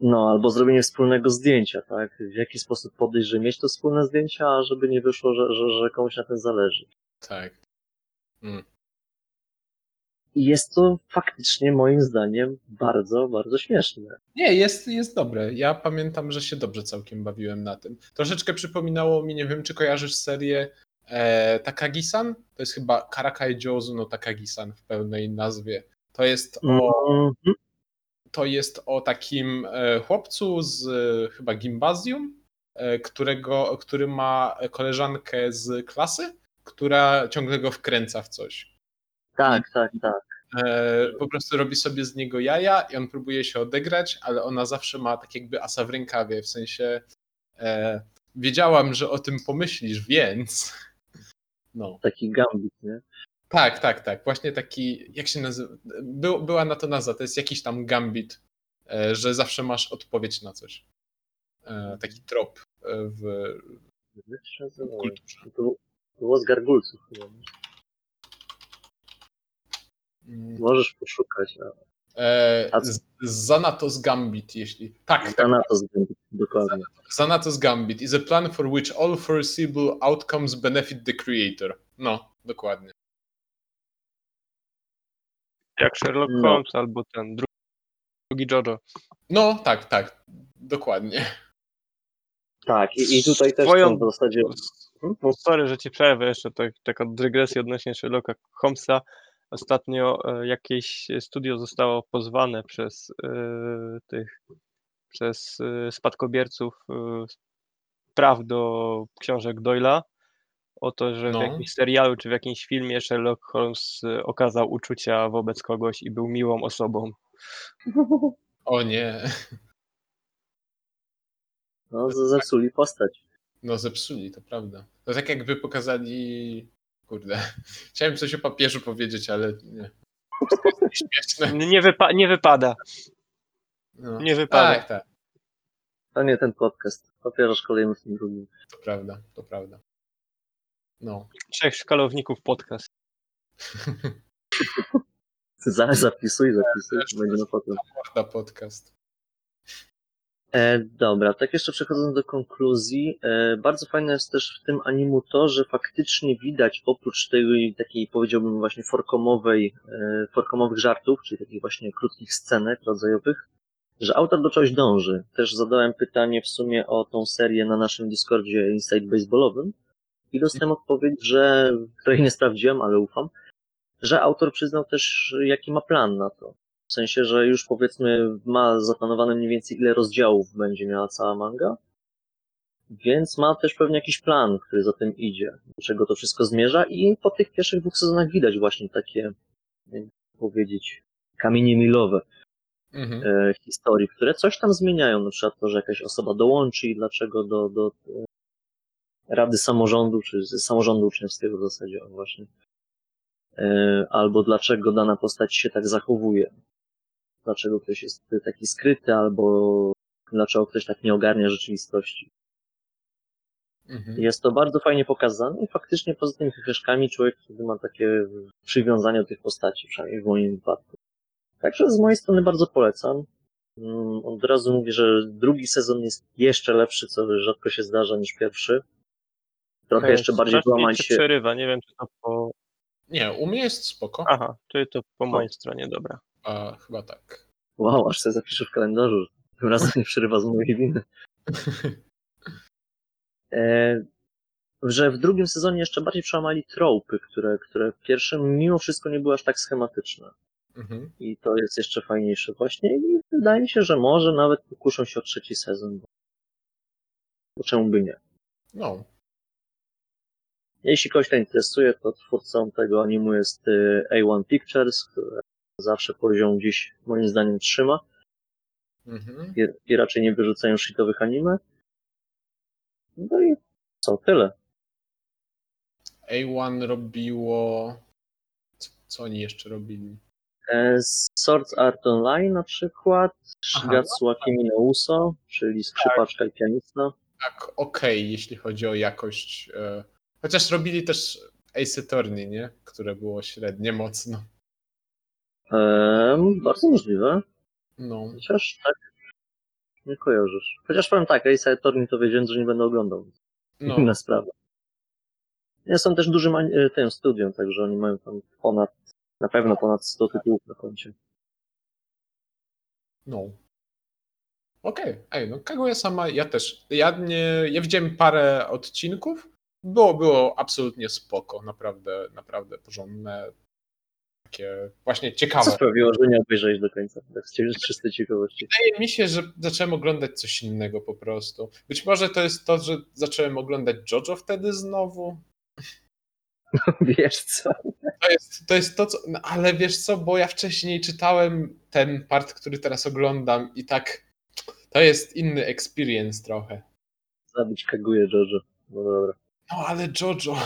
No, albo zrobienie wspólnego zdjęcia, tak? W jaki sposób podejść, że mieć to wspólne zdjęcie, a żeby nie wyszło, że, że, że komuś na tym zależy. Tak. I jest to faktycznie moim zdaniem bardzo, bardzo śmieszne. Nie, jest, jest dobre. Ja pamiętam, że się dobrze całkiem bawiłem na tym. Troszeczkę przypominało mi, nie wiem, czy kojarzysz serię e, Takagi-san? To jest chyba Karakai Jouzu no Takagi-san w pełnej nazwie. To jest o, Mhm. to jest o takim e, chłopcu z e, chyba gimnazjum, e, którego, który ma koleżankę z klasy, która ciągle go wkręca w coś. Tak, tak, tak. E, po prostu robi sobie z niego jaja i on próbuje się odegrać, ale ona zawsze ma tak jakby asa w rękawie, w sensie e, wiedziałam, że o tym pomyślisz, więc no. Taki gambit, nie? Tak, tak, tak. Właśnie taki, jak się nazywa, Był, była na to nazwa, to jest jakiś tam gambit, e, że zawsze masz odpowiedź na coś. E, taki trop e, w nazywało? kulturze. To, to było z gargulców chyba. Mm, Możesz poszukać. A E, Zanatos Gambit, jeśli. Tak, tak. Thanatos gambit, dokładnie. Xanatos Gambit is a plan for which all foreseeable outcomes benefit the creator. No, dokładnie. Jak Sherlock No. Holmes albo ten dru- drugi Jojo. No, tak, tak, dokładnie. Tak, i, i tutaj też Swoją- są w zasadzie... No sorry, że ci przerwę jeszcze, tak, taka dygresja odnośnie Sherlocka Holmesa. Ostatnio e, jakieś studio zostało pozwane przez e, tych, przez e, spadkobierców praw do książek Doyla o to, że No. w jakimś serialu czy w jakimś filmie Sherlock Holmes okazał uczucia wobec kogoś i był miłą osobą. O nie, No, zepsuli postać. no zepsuli, to prawda. To tak jakby pokazali. Kurde. (laughs) Chciałem coś o papieżu powiedzieć, ale nie. (laughs) Śmieszne. Nie, wypa- nie wypada. No. Nie wypada. Tak, tak, To nie ten podcast. Papieża kolejny w tym drugim. to prawda, to prawda. No. Trzech szkalowników podcast. (laughs) Za- Zapisuj, zapisuj. Będzie na potem. Podcast. E, dobra, tak jeszcze przechodząc do konkluzji, e, bardzo fajne jest też w tym animu to, że faktycznie widać oprócz tej takiej powiedziałbym właśnie forkomowej, e, forkomowych żartów, czyli takich właśnie krótkich scenek rodzajowych, że autor do czegoś dąży. Też zadałem pytanie w sumie o tą serię na naszym Discordzie Inside Baseballowym i dostałem odpowiedź, że, której nie sprawdziłem, ale ufam, że autor przyznał też, jaki ma plan na to. W sensie, że już powiedzmy ma zaplanowane mniej więcej ile rozdziałów będzie miała cała manga. Więc ma też pewnie jakiś plan, który za tym idzie, do czego to wszystko zmierza i po tych pierwszych dwóch sezonach widać właśnie takie, jakby powiedzieć, kamienie milowe Mhm. e, historii, które coś tam zmieniają, na przykład to, że jakaś osoba dołączy i dlaczego do, do e, Rady Samorządu, czy Samorządu Uczniowskiego w zasadzie, właśnie. E, albo dlaczego dana postać się tak zachowuje. Dlaczego ktoś jest taki skryty, albo dlaczego ktoś tak nie ogarnia rzeczywistości. Mhm. Jest to bardzo fajnie pokazane i faktycznie poza tymi heheszkami człowiek wtedy ma takie przywiązanie do tych postaci, przynajmniej w moim wypadku. Także z mojej strony bardzo polecam. Mm, Od razu mówię, że drugi sezon jest jeszcze lepszy, co rzadko się zdarza niż pierwszy. Trochę jeszcze bardziej cię się. przerywa, nie wiem czy to po... Nie, u mnie jest spoko. Aha, czyli to po mojej stronie, dobra. A, chyba tak. Wow, aż sobie zapiszę w kalendarzu. Tym razem nie przerywa z mojej winy. E, że w drugim sezonie jeszcze bardziej przełamali tropy, które, które w pierwszym mimo wszystko nie były aż tak schematyczne. Mhm. I to jest jeszcze fajniejsze właśnie i wydaje mi się, że może nawet pokuszą się o trzeci sezon. Bo, bo czemu by nie? No, Jeśli kogoś to interesuje, to twórcą tego animu jest y, A1 Pictures, które zawsze poziom dziś moim zdaniem trzyma mhm. i, i raczej nie wyrzucają shitowych anime. No i co, tyle. A1 robiło. Co, co oni jeszcze robili? E, Swords Art Online na przykład. Shigatsu Akimi no Uso, czyli skrzypaczka i pianista. Tak, okej, jeśli chodzi o jakość. E... Chociaż robili też Ace Attorney, nie? Które było średnie mocno. Bardzo możliwe, No. chociaż tak nie kojarzysz. Chociaż powiem tak, Ace Attorney to wiedziałem, że nie będę oglądał. no. Inna sprawa. Nie są też dużym e, tym studium, także oni mają tam ponad, na pewno ponad 100 tytułów na koncie. No. Okej, ej, no Kaguya sama, ja też. Ja nie, ja widziałem parę odcinków. Było, było absolutnie spoko, naprawdę, naprawdę porządne. Takie właśnie Co ciekawe. sprawiło, że nie obejrzałeś do końca, tak z czystej ciekawości. Wydaje mi się, że zacząłem oglądać coś innego po prostu. Być może to jest to, że zacząłem oglądać JoJo wtedy znowu. (laughs) Wiesz co? To jest to, jest to co. No, ale wiesz co, bo ja wcześniej czytałem ten part, który teraz oglądam i tak. To jest inny experience trochę. Zabić Kaguya Jojo. No dobra. No ale JoJo.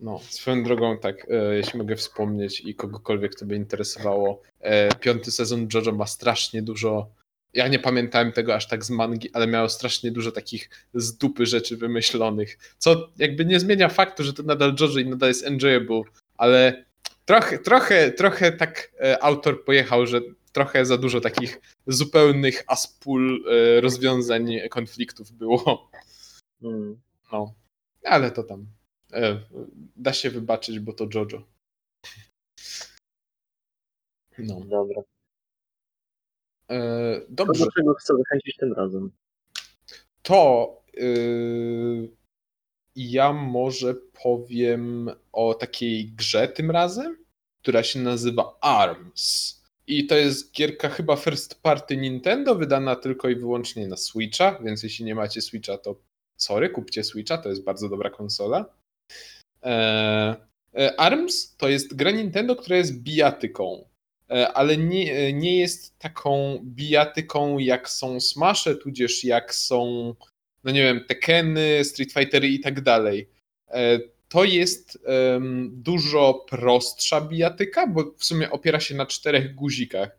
No, swoją drogą, tak, e, jeśli mogę wspomnieć i kogokolwiek to by interesowało, e, piąty sezon JoJo ma strasznie dużo. Ja nie pamiętałem tego aż tak z mangi, ale miało strasznie dużo takich z dupy rzeczy wymyślonych. Co jakby nie zmienia faktu, że to nadal JoJo i nadal jest enjoyable, ale trochę, trochę, trochę tak e, autor pojechał, że trochę za dużo takich zupełnych aspul e, rozwiązań konfliktów było. Hmm. No, ale to tam da się wybaczyć, bo to JoJo. No, Dobra. e, To dobrze. do czego chcę zachęcić tym razem? To y, ja może powiem o takiej grze tym razem, która się nazywa ARMS. I to jest gierka chyba first party Nintendo, wydana tylko i wyłącznie na Switcha, więc jeśli nie macie Switcha, to sorry, kupcie Switcha, to jest bardzo dobra konsola. E, e, ARMS to jest gra Nintendo, która jest bijatyką, e, ale nie, nie jest taką bijatyką jak są Smasze, tudzież jak są no nie wiem, Tekeny, Street Fightery i tak dalej. To jest em, dużo prostsza bijatyka, bo w sumie opiera się na czterech guzikach.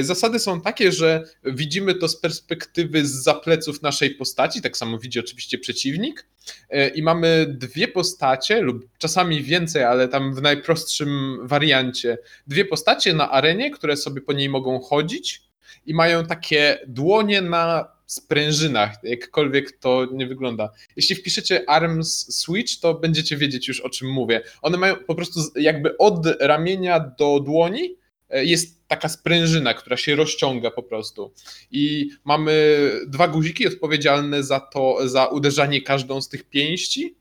Zasady są takie, że widzimy to z perspektywy z zapleców naszej postaci, tak samo widzi oczywiście przeciwnik. E, I mamy dwie postacie, lub czasami więcej, ale tam w najprostszym wariancie, dwie postacie na arenie, które sobie po niej mogą chodzić i mają takie dłonie na sprężynach, jakkolwiek to nie wygląda. Jeśli wpiszecie ARMS Switch, to będziecie wiedzieć już o czym mówię. One mają po prostu jakby od ramienia do dłoni jest taka sprężyna, która się rozciąga po prostu. I mamy dwa guziki odpowiedzialne za to, za uderzanie każdą z tych pięści.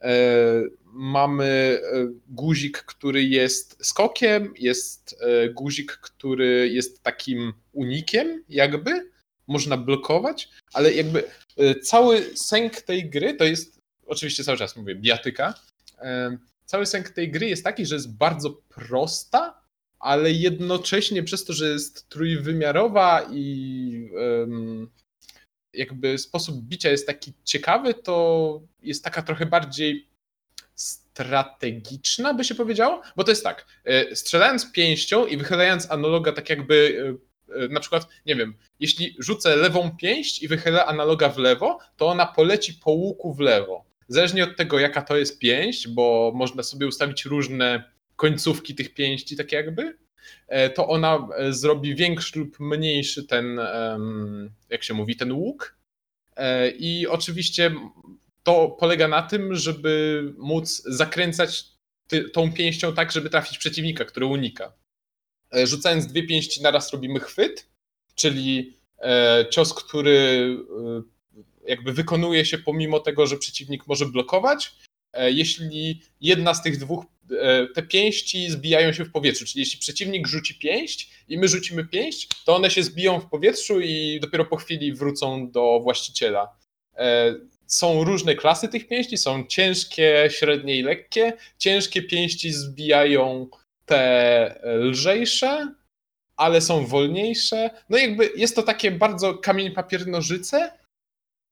E, Mamy e, guzik, który jest skokiem, jest e, guzik, który jest takim unikiem, jakby można blokować, ale jakby e, cały sęk tej gry to jest, oczywiście cały czas mówię, bijatyka. E, Cały sęk tej gry jest taki, że jest bardzo prosta, ale jednocześnie przez to, że jest trójwymiarowa i jakby sposób bicia jest taki ciekawy, to jest taka trochę bardziej strategiczna, by się powiedziało, bo to jest tak, e, strzelając pięścią i wychylając analoga tak jakby e, e, na przykład, nie wiem, jeśli rzucę lewą pięść i wychylę analoga w lewo, to ona poleci po łuku w lewo. Zależnie od tego, jaka to jest pięść, bo można sobie ustawić różne końcówki tych pięści, tak jakby, e, to ona e, zrobi większy lub mniejszy ten, jak się mówi, ten łuk. E, I oczywiście to polega na tym, żeby móc zakręcać ty, tą pięścią tak, żeby trafić przeciwnika, który unika. Rzucając dwie pięści naraz robimy chwyt, czyli cios, który jakby wykonuje się pomimo tego, że przeciwnik może blokować. E, Jeśli jedna z tych dwóch, e, te pięści zbijają się w powietrzu, czyli jeśli przeciwnik rzuci pięść i my rzucimy pięść, to one się zbiją w powietrzu i dopiero po chwili wrócą do właściciela. E, Są różne klasy tych pięści, są ciężkie, średnie i lekkie. Ciężkie pięści zbijają te lżejsze, ale są wolniejsze. No jakby jest to takie bardzo kamień papier nożyce,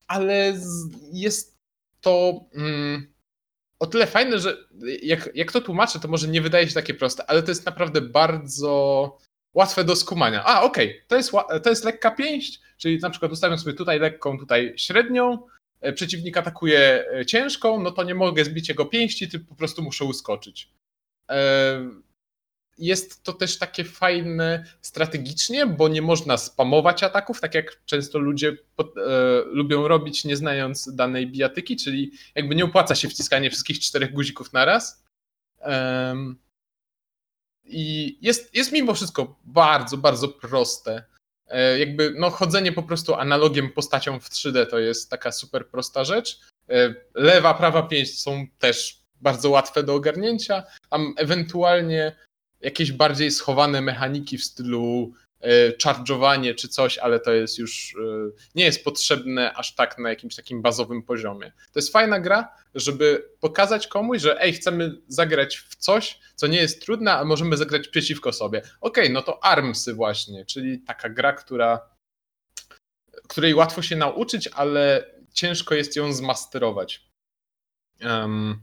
ale jest to mm, o tyle fajne, że jak, jak to tłumaczę, to może nie wydaje się takie proste, ale to jest naprawdę bardzo łatwe do skumania. A, okej, to, jest, to jest lekka pięść, czyli na przykład ustawiam sobie tutaj lekką, tutaj średnią, e, przeciwnik atakuje e, ciężką, no to nie mogę zbić jego pięści, tylko po prostu muszę uskoczyć. Jest to też takie fajne strategicznie, bo nie można spamować ataków, tak jak często ludzie pod, e, lubią robić, nie znając danej bijatyki, czyli jakby nie opłaca się wciskanie wszystkich czterech guzików naraz. Em, I jest, jest mimo wszystko bardzo, bardzo proste. E, Jakby no, chodzenie po prostu analogiem postacią w 3D to jest taka super prosta rzecz. E, Lewa, prawa pięść są też bardzo łatwe do ogarnięcia. Tam ewentualnie jakieś bardziej schowane mechaniki w stylu e, charge'owanie czy coś, ale to jest już e, nie jest potrzebne aż tak na jakimś takim bazowym poziomie. To jest fajna gra, żeby pokazać komuś, że ej, chcemy zagrać w coś, co nie jest trudne, a możemy zagrać przeciwko sobie. Okej, no to Armsy właśnie, czyli taka gra, która której łatwo się nauczyć, ale ciężko jest ją zmasterować. Em,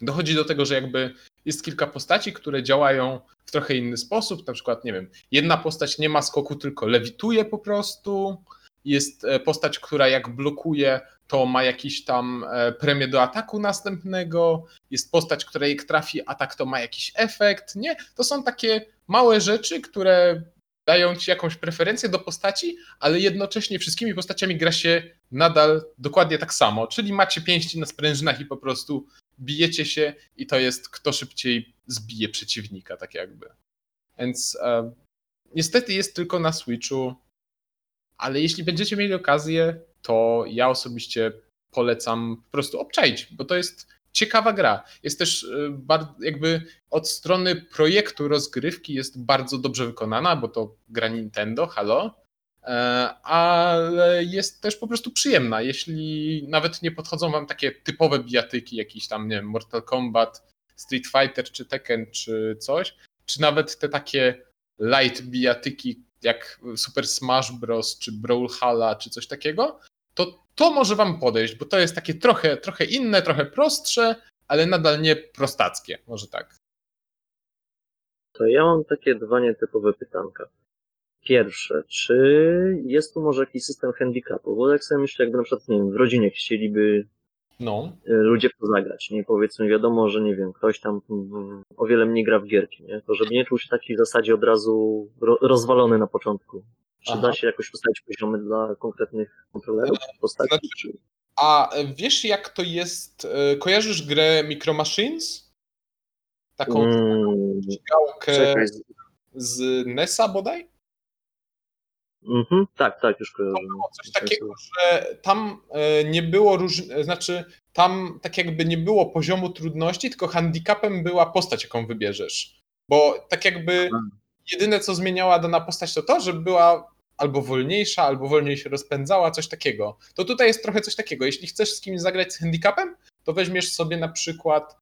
dochodzi do tego, że jakby jest kilka postaci, które działają w trochę inny sposób. Na przykład, nie wiem, jedna postać nie ma skoku, tylko lewituje po prostu. Jest e, postać, która jak blokuje, to ma jakiś tam e, premię do ataku następnego. Jest postać, która jak trafi atak, to ma jakiś efekt. Nie, to są takie małe rzeczy, które dają ci jakąś preferencję do postaci, ale jednocześnie wszystkimi postaciami gra się nadal dokładnie tak samo. Czyli macie pięści na sprężynach i po prostu bijecie się i to jest kto szybciej zbije przeciwnika, tak jakby. Więc e, niestety jest tylko na Switchu, ale jeśli będziecie mieli okazję, to ja osobiście polecam po prostu obczaić, bo to jest ciekawa gra. Jest też e, jakby od strony projektu rozgrywki jest bardzo dobrze wykonana, bo to gra Nintendo, halo, ale jest też po prostu przyjemna. Jeśli nawet nie podchodzą wam takie typowe bijatyki, jakiś tam, nie wiem, Mortal Kombat, Street Fighter, czy Tekken, czy coś, czy nawet te takie light bijatyki jak Super Smash Bros, czy Brawlhalla, czy coś takiego, to to może wam podejść, bo to jest takie trochę, trochę inne, trochę prostsze, ale nadal nie prostackie, może tak. To ja mam takie dwa nietypowe pytanka. Pierwsze, czy jest tu może jakiś system handicapu? Bo jak sobie myślę, jakby na przykład, nie wiem, w rodzinie chcieliby No, y, ludzie w to zagrać, nie? Powiedzmy, wiadomo, że nie wiem, ktoś tam o wiele mniej gra w gierki, nie? To żeby nie czuł się taki w zasadzie od razu ro, rozwalony na początku. Czy Aha. da się jakoś ustalić poziomy dla konkretnych kontrolerów postaci? znaczy- Czy... A wiesz, jak to jest? e, Kojarzysz grę Micro Machines? Taką Mm, gałkę czekaj. z NESa bodaj? Mhm, tak, tak, już kojarzę. Było coś takiego, że tam e, nie było róż... znaczy tam tak jakby nie było poziomu trudności, tylko handicapem była postać, jaką wybierzesz. Bo tak jakby jedyne, co zmieniała dana postać, to to, że była albo wolniejsza, albo wolniej się rozpędzała, coś takiego. To tutaj jest trochę coś takiego. Jeśli chcesz z kimś zagrać z handicapem, to weźmiesz sobie na przykład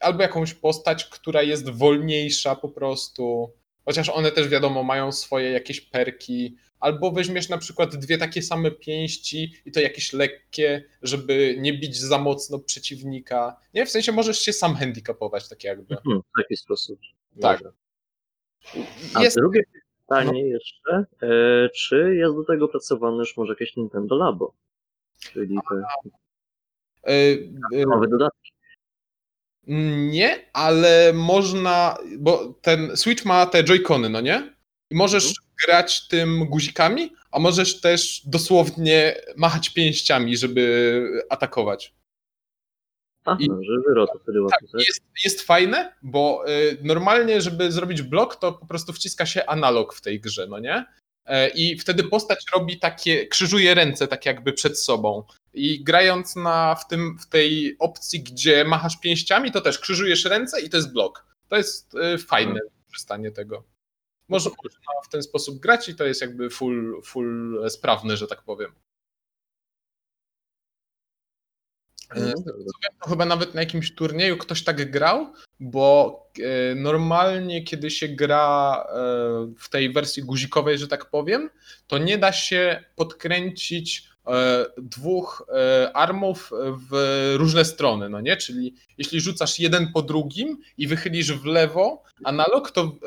albo jakąś postać, która jest wolniejsza po prostu, chociaż one też wiadomo mają swoje jakieś perki, albo weźmiesz na przykład dwie takie same pięści i to jakieś lekkie, żeby nie bić za mocno przeciwnika. Nie, w sensie możesz się sam handicapować tak jakby. Mhm, w taki sposób. Tak. A Jest drugie Pytanie jeszcze, e, czy jest do tego pracowane już może jakieś Nintendo Labo? Czyli te E, e, nowe dodatki. Nie, ale można, bo ten Switch ma te Joy-Cony, no nie? I możesz Mhm. grać tym guzikami, a możesz też dosłownie machać pięściami, żeby atakować. Aha, I- że wyro to wtedy łatwo, tak? Jest, jest fajne, bo y, normalnie, żeby zrobić blok, to po prostu wciska się analog w tej grze, no nie? E, I wtedy postać robi takie, krzyżuje ręce tak jakby przed sobą. I grając na, w, tym, w tej opcji, gdzie machasz pięściami, to też krzyżujesz ręce i to jest blok. To jest y, fajne wykorzystanie tego. Można w ten sposób grać i to jest jakby full, full sprawne, że tak powiem. E, wiem, to chyba nawet na jakimś turnieju ktoś tak grał, bo e, normalnie, kiedy się gra e, w tej wersji guzikowej, że tak powiem, to nie da się podkręcić dwóch armów w różne strony, no nie? Czyli jeśli rzucasz jeden po drugim i wychylisz w lewo analog, to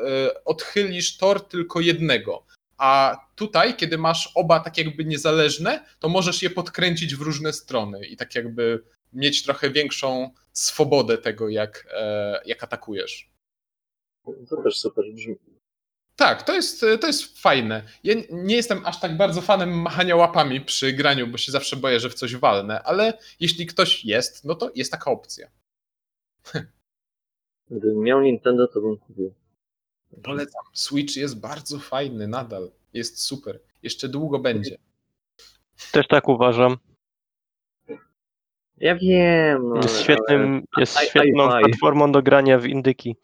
odchylisz tor tylko jednego. A tutaj, kiedy masz oba tak jakby niezależne, to możesz je podkręcić w różne strony i tak jakby mieć trochę większą swobodę tego, jak, e, jak atakujesz. To też super brzmi. Tak, to jest, to jest fajne. Ja nie jestem aż tak bardzo fanem machania łapami przy graniu, bo się zawsze boję, że w coś walnę, ale jeśli ktoś jest, no to jest taka opcja. (laughs) Gdybym miał Nintendo, to bym kupił. Polecam. Switch jest bardzo fajny nadal. Jest super. Jeszcze długo będzie. Też tak uważam. Ja wiem, no Jest ale- świetnym, jest aj, aj, świetną aj. platformą do grania w indyki.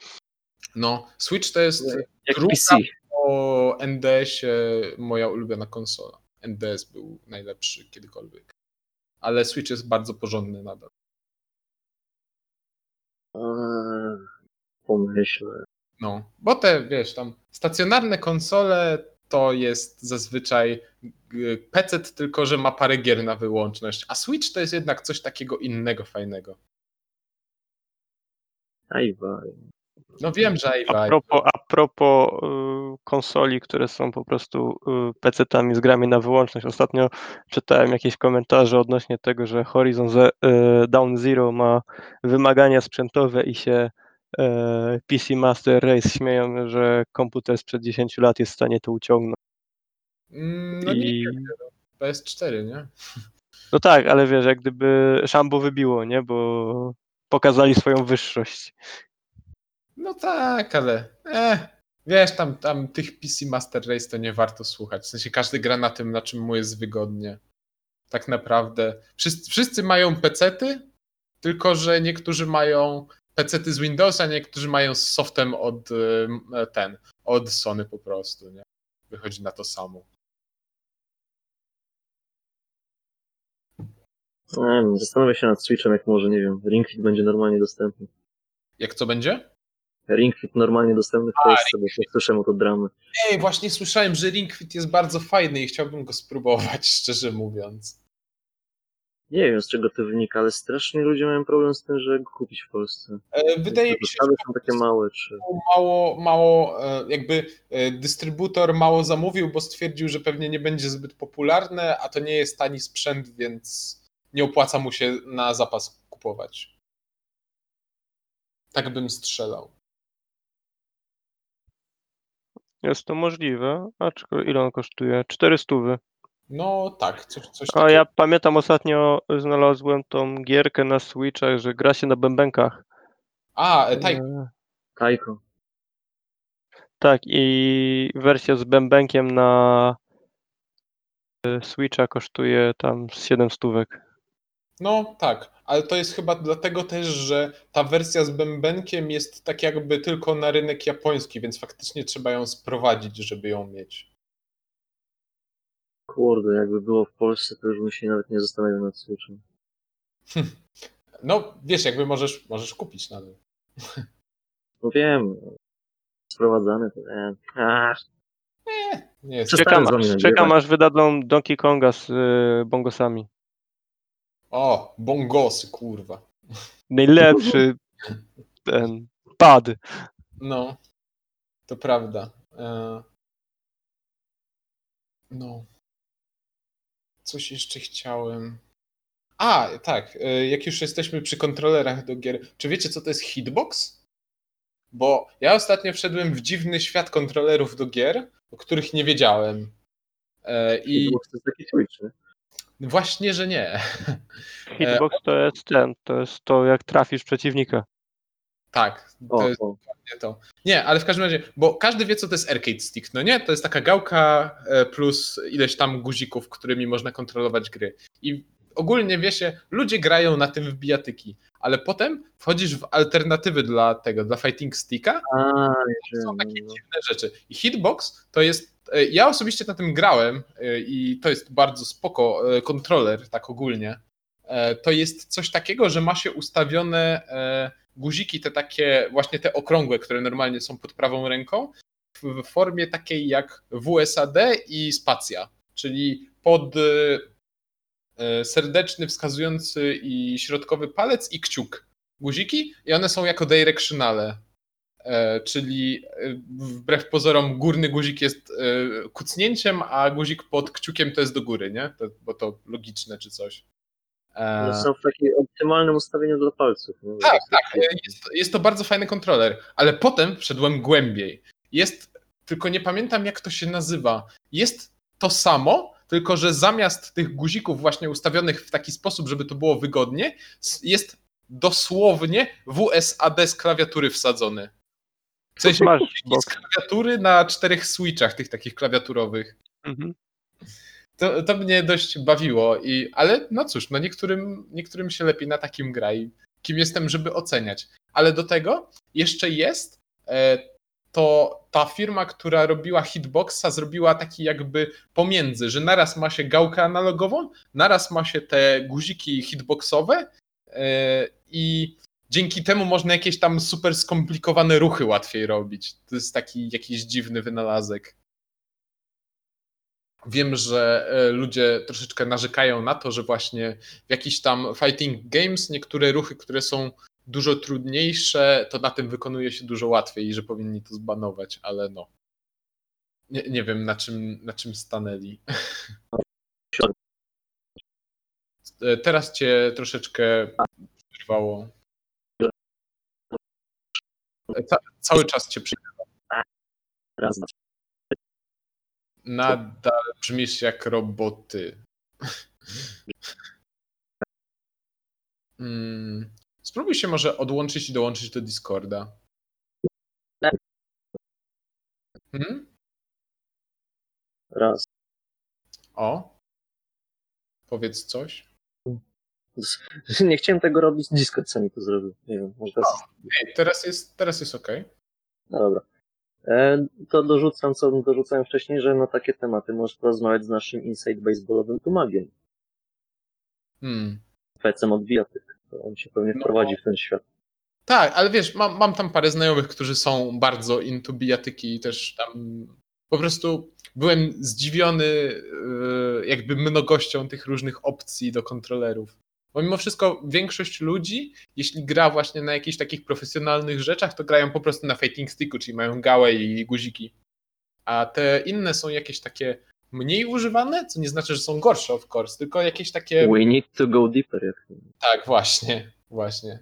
No, Switch to jest Jak druga PC. po NDS-ie moja ulubiona konsola. NDS był najlepszy kiedykolwiek. Ale Switch jest bardzo porządny nadal. Pomyślę. No, bo te, wiesz, tam stacjonarne konsole to jest zazwyczaj PC, tylko że ma parę gier na wyłączność, a Switch to jest jednak coś takiego innego, fajnego. Aj, waj. No wiem, że A Iwa. propos, a propos y, konsoli, które są po prostu y, PC-tami z grami na wyłączność. Ostatnio czytałem jakieś komentarze odnośnie tego, że Horizon Ze- y, Down Zero ma wymagania sprzętowe i się y, PC Master Race śmieją, że komputer sprzed 10 lat jest w stanie to uciągnąć. Mm, No nie, I, PS4, nie? no tak, ale wiesz, jak gdyby szambo wybiło, nie? Bo pokazali swoją wyższość. No tak, ale eh, wiesz, tam, tam tych PC Master Race to nie warto słuchać. W sensie każdy gra na tym, na czym mu jest wygodnie. Tak naprawdę. Wszyscy, wszyscy mają pecety, tylko że niektórzy mają pecety z Windowsa, a niektórzy mają z softem od ten, od Sony po prostu, nie? Wychodzi na to samo. Nie wiem, zastanawiam się nad Switchem, jak może, nie wiem, Ring Fit będzie normalnie dostępny. Jak co będzie? Ring Fit normalnie dostępny w Polsce, bo słyszę o to dramy. Ej, właśnie słyszałem, że Ring Fit jest bardzo fajny i chciałbym go spróbować, (laughs) szczerze mówiąc. Nie wiem, z czego to wynika, ale strasznie ludzie mają problem z tym, że go kupić w Polsce. E, Wydaje mi się, że są takie małe, czy... mało, mało e, jakby e, dystrybutor mało zamówił, bo stwierdził, że pewnie nie będzie zbyt popularne, a to nie jest tani sprzęt, więc nie opłaca mu się na zapas kupować. Tak bym strzelał. Jest to możliwe, aczkolwiek ile on kosztuje? 400. No tak, coś, coś A takiego. ja pamiętam ostatnio znalazłem tą gierkę na Switchach, że gra się na bębenkach. A, e, tak, E, Taiko. Tak, i wersja z bębenkiem na e, Switcha kosztuje tam z 7 stówek. No tak, ale to jest chyba dlatego też, że ta wersja z bębenkiem jest tak jakby tylko na rynek japoński, więc faktycznie trzeba ją sprowadzić, żeby ją mieć. Kurde, jakby było w Polsce, to już bym się nawet nie zastanawiał nad Switchem. No wiesz, jakby możesz, możesz kupić nadal. No wiem, sprowadzane to nie. Ach, Nie jest. Przestań Czekam, aż, czekam aż wydadzą Donkey Konga z e, bongosami. O, bongosy, kurwa. Najlepszy (laughs) ten pad. No, to prawda. E, No. Coś jeszcze chciałem. A, tak. e, Jak już jesteśmy przy kontrolerach do gier, czy wiecie, co to jest hitbox? Bo ja ostatnio wszedłem w dziwny świat kontrolerów do gier, o których nie wiedziałem. E, I Xbox to jest taki Switch, nie? Właśnie, że nie. (laughs) Hitbox to jest ten, to jest to jak trafisz przeciwnika. Tak, to O, jest o. nie to. Nie, ale w każdym razie, bo każdy wie, co to jest arcade stick, no nie? To jest taka gałka e, plus ileś tam guzików, którymi można kontrolować gry. I ogólnie wie się, ludzie grają na tym w bijatyki, ale potem wchodzisz w alternatywy dla tego, dla fighting sticka, A, są takie no. dziwne rzeczy. I hitbox to jest, e, ja osobiście na tym grałem e, i to jest bardzo spoko e, kontroler, tak ogólnie. To jest coś takiego, że ma się ustawione guziki, te takie, właśnie te okrągłe, które normalnie są pod prawą ręką, w formie takiej jak WSAD i spacja, czyli pod serdeczny, wskazujący i środkowy palec i kciuk. Guziki i one są jako directionale. E, czyli e, wbrew pozorom górny guzik jest e, kucnięciem, a guzik pod kciukiem to jest do góry, nie? To, bo to logiczne czy coś. E, One są w takim optymalnym ustawieniu dla palców. nie? tak, tak. e, Jest, jest to bardzo fajny kontroler, ale potem wszedłem głębiej. Jest, tylko nie pamiętam jak to się nazywa. Jest to samo, tylko że zamiast tych guzików właśnie ustawionych w taki sposób, żeby to było wygodnie, jest dosłownie WSAD z klawiatury wsadzony. W sensie Masz z klawiatury na czterech switchach, tych takich klawiaturowych. Mhm. To, to mnie dość bawiło, i, ale no cóż, no niektórym, niektórym się lepiej na takim gra i kim jestem, żeby oceniać. Ale do tego jeszcze jest e, to ta firma, która robiła hitboxa, zrobiła taki jakby pomiędzy, że naraz ma się gałkę analogową, naraz ma się te guziki hitboxowe e, i dzięki temu można jakieś tam super skomplikowane ruchy łatwiej robić. To jest taki jakiś dziwny wynalazek. Wiem, że e, ludzie troszeczkę narzekają na to, że właśnie w jakichś tam fighting games niektóre ruchy, które są dużo trudniejsze, to na tym wykonuje się dużo łatwiej i że powinni to zbanować, ale no. Nie, nie wiem na czym, na czym stanęli. (laughs) Teraz cię troszeczkę przerwało. Ca cały czas cię dwa, Nadal brzmisz jak roboty. (laughs) Mm. Spróbuj się może odłączyć i dołączyć do Discorda. Hmm? raz. O. Powiedz coś. (laughs) Nie chciałem tego robić, Discord sami to zrobił. Nie wiem, może teraz... Ej, teraz jest, teraz jest ok. No dobra. E, to dorzucam, co dorzucałem wcześniej, że na takie tematy możesz porozmawiać z naszym Inside Baseballowym Tumagiem. Hmm. Fecem od. On się pewnie No. wprowadzi w ten świat. Tak, ale wiesz, mam, mam tam parę znajomych, którzy są bardzo into bijatyki i też tam po prostu byłem zdziwiony yy, jakby mnogością tych różnych opcji do kontrolerów. Bo mimo wszystko większość ludzi, jeśli gra właśnie na jakichś takich profesjonalnych rzeczach, to grają po prostu na fighting sticku, czyli mają gałę i guziki. A te inne są jakieś takie mniej używane, co nie znaczy, że są gorsze of course, tylko jakieś takie... We need to go deeper. Jak... Tak, właśnie, właśnie.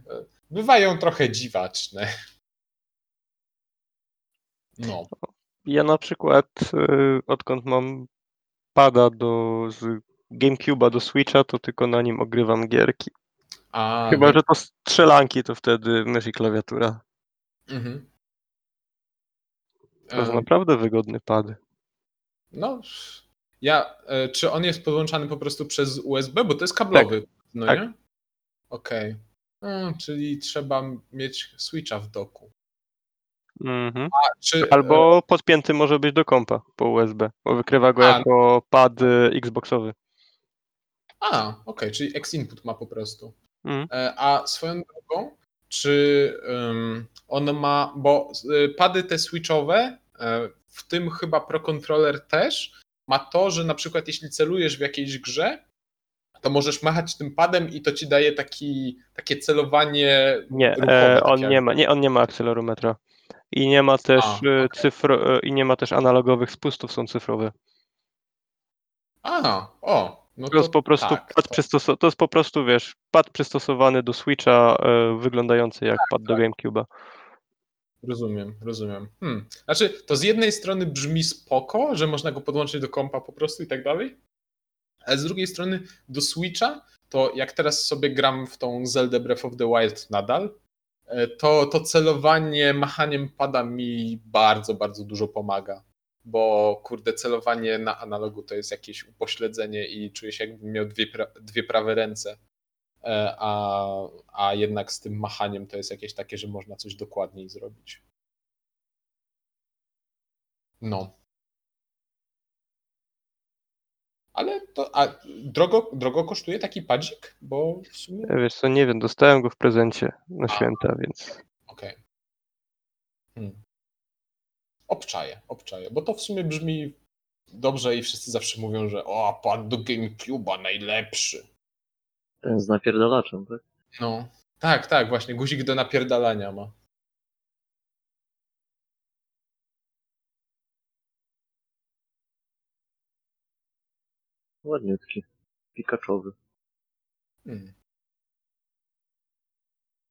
Bywają trochę dziwaczne. No. Ja na przykład y, odkąd mam pada do z GameCube'a do Switcha, to tylko na nim ogrywam gierki. A, Chyba, no, że to strzelanki, to wtedy mysz i klawiatura. mhm. To jest naprawdę wygodny pad. No, ja, e, czy on jest podłączany po prostu przez USB, bo to jest kablowy, no tak. nie? Okej. Mm, czyli trzeba mieć Switcha w doku. Mhm. Czy, e, Albo podpięty może być do kompa po USB, bo wykrywa go A. jako pad y, Xboxowy. A, okej, czyli X-input ma po prostu. Mhm. E, A swoją drogą, czy um, on ma, bo pady te switchowe, e, w tym chyba Pro Controller też, ma to, że na przykład jeśli celujesz w jakiejś grze, to możesz machać tym padem i to ci daje taki, takie celowanie Nie, ruchowe. e, on nie ma, nie, on nie ma akcelerometra. I nie ma też A, y, cyfro, y, i nie ma też analogowych spustów, są cyfrowe. A, o. No To jest po prostu tak, pad to- to jest po prostu, wiesz, pad przystosowany do Switcha, e, wyglądający jak pad do tak. GameCube'a. Rozumiem, rozumiem. Hmm. Znaczy, to z jednej strony brzmi spoko, że można go podłączyć do kompa po prostu i tak dalej, ale z drugiej strony do Switcha, to jak teraz sobie gram w tą Zelda Breath of the Wild nadal, e, to, to celowanie machaniem pada mi bardzo, bardzo dużo pomaga. Bo kurde, celowanie na analogu to jest jakieś upośledzenie i czuję się jakbym miał dwie, pra- dwie prawe ręce. E, A, a jednak z tym machaniem to jest jakieś takie, że można coś dokładniej zrobić. No. Ale to, a drogo, drogo kosztuje taki padzik? Bo w sumie, Wiesz co, nie wiem, dostałem go w prezencie na święta, więc okej. Hmm. Obczaję, obczaję, bo to w sumie brzmi dobrze i wszyscy zawsze mówią, że o, pad do GameCube'a najlepszy. Ten z napierdalaczem, tak? No, tak, tak, właśnie, guzik do napierdalania ma. Ładniutki. Pikaczowy. Hmm.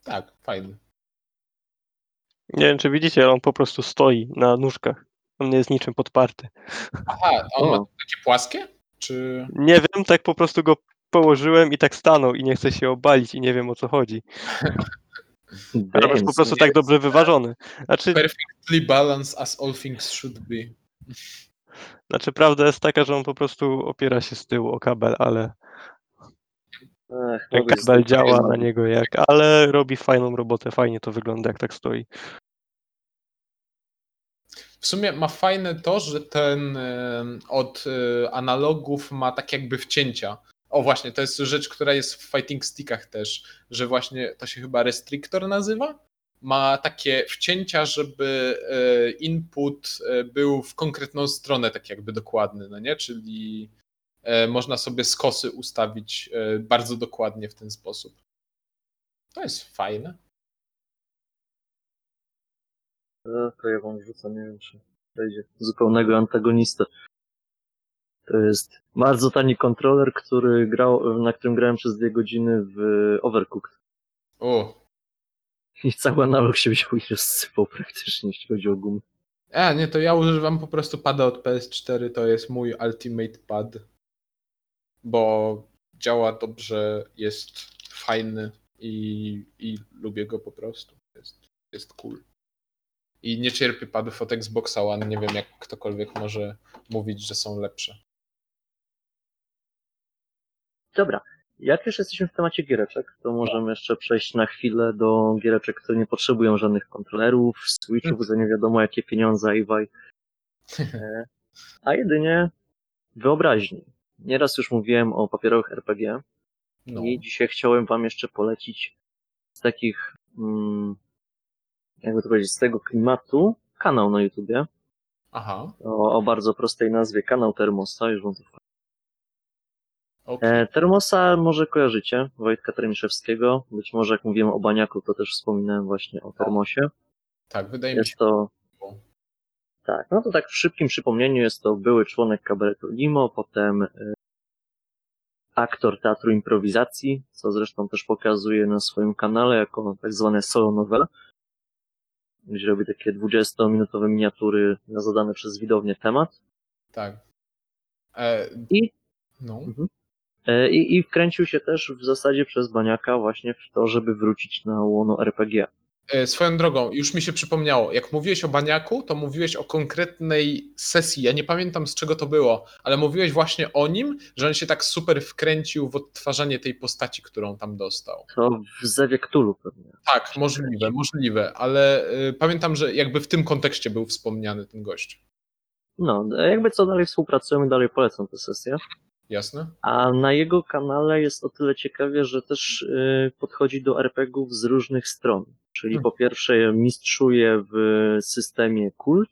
Tak, fajny. nie wiem, czy widzicie, ale on po prostu stoi na nóżkach. On nie jest niczym podparty. Aha, a on ma O. takie płaskie? Czy... Nie wiem, tak po prostu go położyłem i tak stanął i nie chce się obalić i nie wiem o co chodzi. (laughs) Ale jest po prostu tak dobrze wyważony. Znaczy, Perfectly balanced as all things should be. znaczy prawda jest taka, że on po prostu opiera się z tyłu o kabel, ale Ech, kabel działa na niego jak, ale robi fajną robotę, fajnie to wygląda jak tak stoi. W sumie ma fajne to, że ten od e, analogów ma tak jakby wcięcia. O właśnie, to jest rzecz, która jest w fighting stickach też, że właśnie to się chyba restrictor nazywa. Ma takie wcięcia, żeby e, input e, był w konkretną stronę tak jakby dokładny, no nie? Czyli e, można sobie skosy ustawić bardzo dokładnie w ten sposób. To jest fajne. To ja wam wrzucę, nie wiem czy wejdzie. Zupełnego antagonistę. To jest bardzo tani kontroler, który grał, na którym grałem przez dwie godziny w Overcooked. O, I cały analog się wziął i rozsypał praktycznie, jeśli chodzi o gumy. A, nie, to ja używam po prostu pada od PS4, to jest mój ultimate pad, bo działa dobrze, jest fajny i, i lubię go po prostu. Jest, jest cool. I nie cierpię padów od Xboxa One, nie wiem jak ktokolwiek może mówić, że są lepsze. Dobra, jak już jesteśmy w temacie giereczek, to możemy jeszcze przejść na chwilę do giereczek, które nie potrzebują żadnych kontrolerów, switchów za nie wiadomo jakie pieniądze i waj. (laughs) E, A jedynie wyobraźni. Nieraz już mówiłem o papierowych RPG No. i dzisiaj chciałem wam jeszcze polecić z takich, mm, jakby to powiedzieć, z tego klimatu kanał na YouTubie Aha, o, o bardzo prostej nazwie, kanał Termosa, już wam to okej. E, Termosa może kojarzycie, Wojtka Tremiszewskiego. Być może jak mówiłem o Baniaku, to też wspominałem właśnie o Termosie. Tak, wydaje mi się. Jest to... Tak, no to tak w szybkim przypomnieniu jest to były członek kabaretu Limo, potem e, aktor teatru improwizacji, co zresztą też pokazuje na swoim kanale jako tak zwane solo novel, gdzie robi takie 20-minutowe miniatury na zadany przez widownię temat. Tak. E, I no. E, I, I wkręcił się też w zasadzie przez Baniaka właśnie w to, żeby wrócić na łono RPG. E, Swoją drogą, już mi się przypomniało, jak mówiłeś o Baniaku, to mówiłeś o konkretnej sesji. Ja nie pamiętam z czego to było, ale mówiłeś właśnie o nim, że on się tak super wkręcił w odtwarzanie tej postaci, którą tam dostał. To w Zewie Cthulhu pewnie. Tak, możliwe, możliwe, ale y, pamiętam, że jakby w tym kontekście był wspomniany ten gość. No, jakby co dalej współpracujemy, dalej polecam tę sesję. Jasne? A na jego kanale jest o tyle ciekawie, że też y, podchodzi do RPGów z różnych stron. Czyli Hmm. po pierwsze mistrzuje w systemie kult,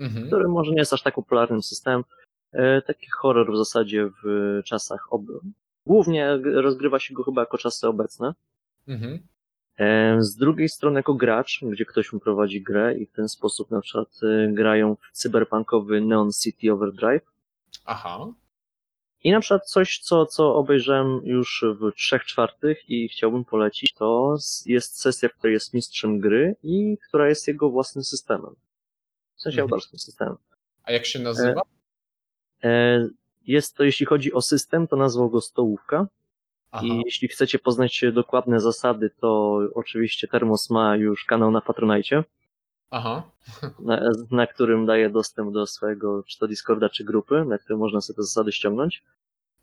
Mhm. który może nie jest aż tak popularnym systemem. E, taki horror w zasadzie w czasach ob... Głównie rozgrywa się go chyba jako czasy obecne. Mhm. E, Z drugiej strony jako gracz, gdzie ktoś mu prowadzi grę i w ten sposób na przykład e, grają w cyberpunkowy Neon City Overdrive, Aha. I na przykład coś, co, co obejrzałem już w trzech czwartych i chciałbym polecić, to jest sesja, w której jest mistrzem gry i która jest jego własnym systemem. W sensie Mhm. autorskim systemem. A jak się nazywa? E, Jest to, jeśli chodzi o system, to nazwał go Stołówka. Aha. I jeśli chcecie poznać dokładne zasady, to oczywiście Termos ma już kanał na Patronite, Aha. na, na którym daje dostęp do swojego czy to Discorda, czy grupy, na którym można sobie te zasady ściągnąć.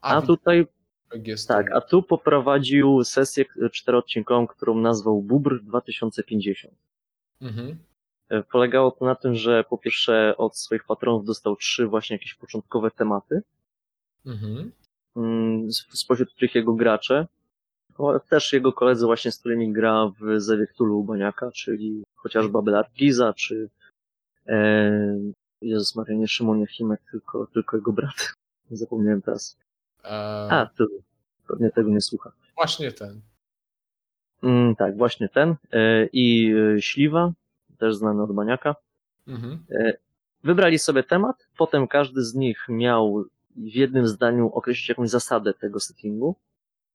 A widzę, tutaj, tak, a tu poprowadził sesję czteroodcinkową, którą nazwał Bubr 2050. Mhm. E, Polegało to na tym, że po pierwsze od swoich patronów dostał trzy właśnie jakieś początkowe tematy, Mhm. mm, spośród których jego gracze, też jego koledzy właśnie, z którymi gra w Zewie Cthulhu Baniaka, czyli chociażby Abelard Giza, czy e, Jezus Maria, nie Szymon Jachimek, tylko, tylko jego brat. (laughs) Zapomniałem teraz. E, A, ty pewnie tego nie słucha. Właśnie ten. Mm, tak, właśnie ten. E, I e, Śliwa, też znany od Baniaka. Mhm. Wybrali sobie temat, potem każdy z nich miał w jednym zdaniu określić jakąś zasadę tego settingu.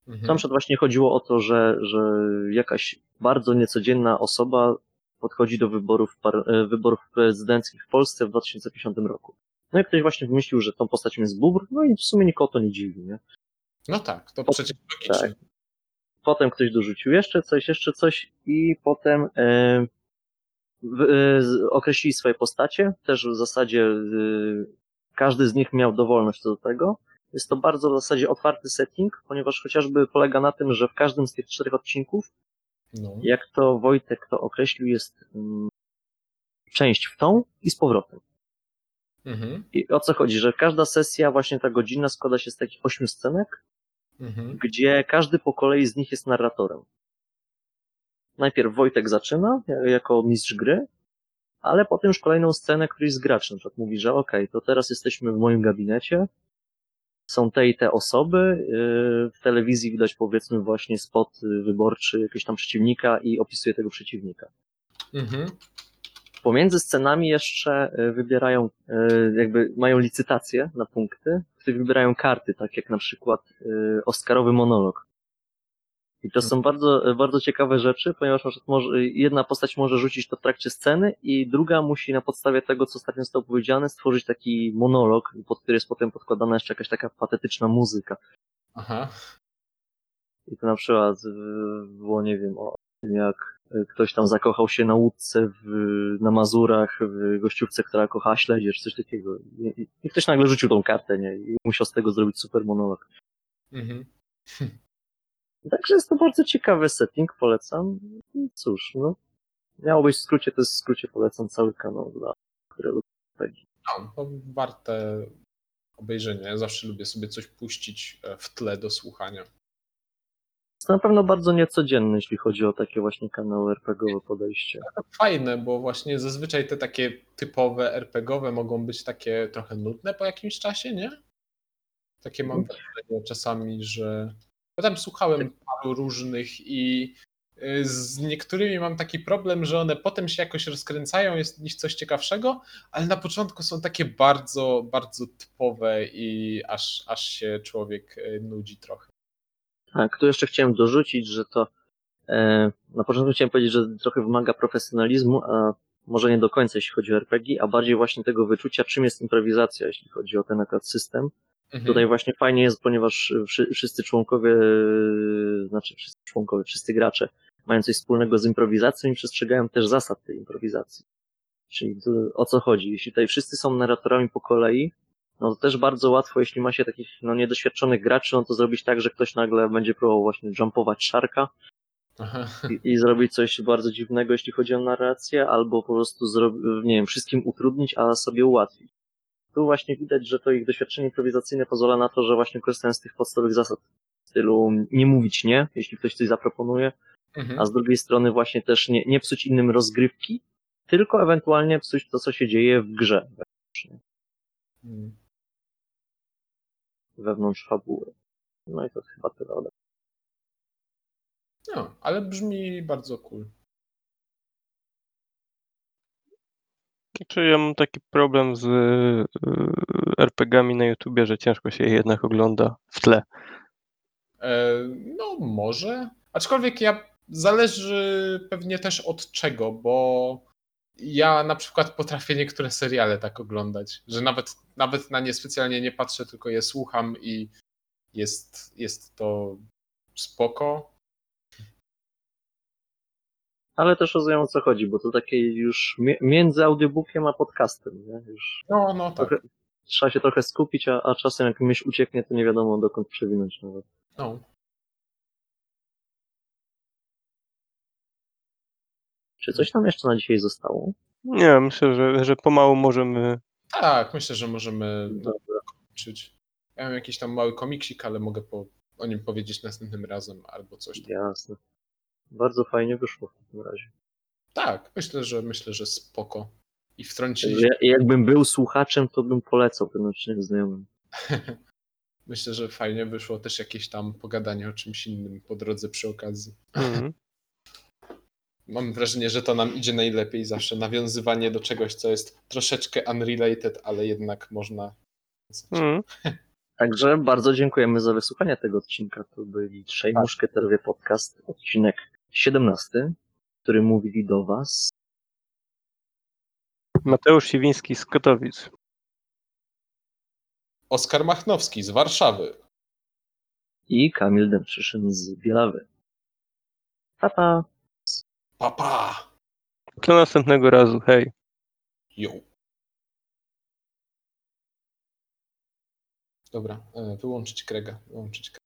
Mhm. Na przykład właśnie chodziło o to, że, że jakaś bardzo niecodzienna osoba podchodzi do wyborów, par, e, wyborów prezydenckich w Polsce w 2050 roku. No i ktoś właśnie wymyślił, że tą postacią jest Bubr, no i w sumie nikogo to nie dziwi, nie? No tak, to Po- przecież tak. Potem ktoś dorzucił jeszcze coś, jeszcze coś i potem e, w, e, określili swoje postacie. Też w zasadzie e, każdy z nich miał dowolność co do tego. Jest to bardzo w zasadzie otwarty setting, ponieważ chociażby polega na tym, że w każdym z tych czterech odcinków, No. jak to Wojtek to określił, jest mm, część w tą i z powrotem. Mhm. I o co chodzi? Że każda sesja, właśnie ta godzina składa się z takich ośmiu scenek, Mhm. gdzie każdy po kolei z nich jest narratorem. Najpierw Wojtek zaczyna ja- jako mistrz gry, ale potem już kolejną scenę któryś z graczy na przykład mówi, że okej, to teraz jesteśmy w moim gabinecie, są te i te osoby, yy, w telewizji widać powiedzmy właśnie spot y, wyborczy jakiegoś tam przeciwnika i opisuje tego przeciwnika. Mhm. Pomiędzy scenami jeszcze y, wybierają, y, jakby mają licytację na punkty, w których wybierają karty, tak jak na przykład y, Oscarowy monolog. I to są bardzo, bardzo ciekawe rzeczy, ponieważ może, jedna postać może rzucić to w trakcie sceny i druga musi na podstawie tego, co ostatnio zostało powiedziane, stworzyć taki monolog, pod który jest potem podkładana jeszcze jakaś taka patetyczna muzyka. Aha. I to na przykład było, nie wiem, o tym, jak ktoś tam zakochał się na łódce w, na Mazurach, w gościówce, która kocha śledzie, czy coś takiego. I, i- I ktoś nagle rzucił tą kartę, nie? I musiał z tego zrobić super monolog. Mhm. Także jest to bardzo ciekawy setting, polecam. I cóż, no. Miało być w skrócie, to jest w skrócie, polecam cały kanał dla które lubią RPG. No, to warte obejrzenia. Ja zawsze lubię sobie coś puścić e, w tle do słuchania. Jest to na pewno bardzo niecodzienne, jeśli chodzi o takie właśnie kanały RPGowe podejście. Fajne, bo właśnie zazwyczaj te takie typowe RPGowe mogą być takie trochę nudne po jakimś czasie, nie? Takie mam wrażenie czasami, że. Ja tam słuchałem paru różnych i y, z niektórymi mam taki problem, że one potem się jakoś rozkręcają, jest nich coś ciekawszego, ale na początku są takie bardzo, bardzo typowe i aż, aż się człowiek y, nudzi trochę. Tak, tu jeszcze chciałem dorzucić, że to e, na początku chciałem powiedzieć, że trochę wymaga profesjonalizmu, a może nie do końca, jeśli chodzi o RPG, a bardziej właśnie tego wyczucia, czym jest improwizacja, jeśli chodzi o ten akurat system. Mhm. Tutaj właśnie fajnie jest, ponieważ wszy, wszyscy członkowie, e, znaczy wszyscy członkowie, wszyscy gracze mają coś wspólnego z improwizacją i przestrzegają też zasad tej improwizacji. Czyli to, o co chodzi? Jeśli tutaj wszyscy są narratorami po kolei, no to też bardzo łatwo, jeśli ma się takich no, niedoświadczonych graczy, no to zrobić tak, że ktoś nagle będzie próbował właśnie jumpować szarka i, i zrobić coś bardzo dziwnego, jeśli chodzi o narrację, albo po prostu nie wiem, wszystkim utrudnić, a sobie ułatwić. Tu właśnie widać, że to ich doświadczenie improwizacyjne pozwala na to, że właśnie korzystają z tych podstawowych zasad w stylu nie mówić nie, jeśli ktoś coś zaproponuje, Mhm. a z drugiej strony właśnie też nie, nie psuć innym rozgrywki, tylko ewentualnie psuć to, co się dzieje w grze Mm. wewnątrz fabuły. No i to chyba tyle No, ale brzmi bardzo cool. Znaczy ja mam taki problem z y, RPG-ami na YouTubie, że ciężko się je jednak ogląda w tle. E, No, może. Aczkolwiek ja zależy pewnie też od czego, bo ja na przykład potrafię niektóre seriale tak oglądać, że nawet, nawet na nie specjalnie nie patrzę, tylko je słucham i jest, jest to spoko. Ale też rozumiem o co chodzi, bo to takie już mi- między audiobookiem a podcastem, nie? Już No, no tak. trochę, trzeba się trochę skupić, a, a czasem jak myśl ucieknie, to nie wiadomo dokąd przewinąć nawet. No. Czy coś nam jeszcze na dzisiaj zostało? Nie, myślę, że, że pomału możemy. Tak, myślę, że możemy Dobra. kończyć. Ja mam jakiś tam mały komiksik, ale mogę po, o nim powiedzieć następnym razem albo coś tam. Jasne. Bardzo fajnie wyszło w takim razie. Tak, myślę, że myślę, że spoko. I wtrąciliśmy. Ja, jakbym był słuchaczem, to bym polecał ten odcinek znajomym. (laughs) Myślę, że fajnie wyszło też jakieś tam pogadanie o czymś innym po drodze przy okazji. Mhm. (laughs) Mam wrażenie, że to nam idzie najlepiej zawsze. Nawiązywanie do czegoś, co jest troszeczkę unrelated, ale jednak można. Mhm. Także bardzo dziękujemy za wysłuchanie tego odcinka. To byli Trzej Tak. Muszkieterowie Podcast, odcinek 17, który mówili do Was Mateusz Siwiński z Katowic. Oskar Machnowski z Warszawy. i Kamil Dębczyszyn z Bielawy. Pa, pa! Papa! Do następnego razu. Hej. Jo. Dobra, e, wyłączyć Krega. Wyłączyć Krega.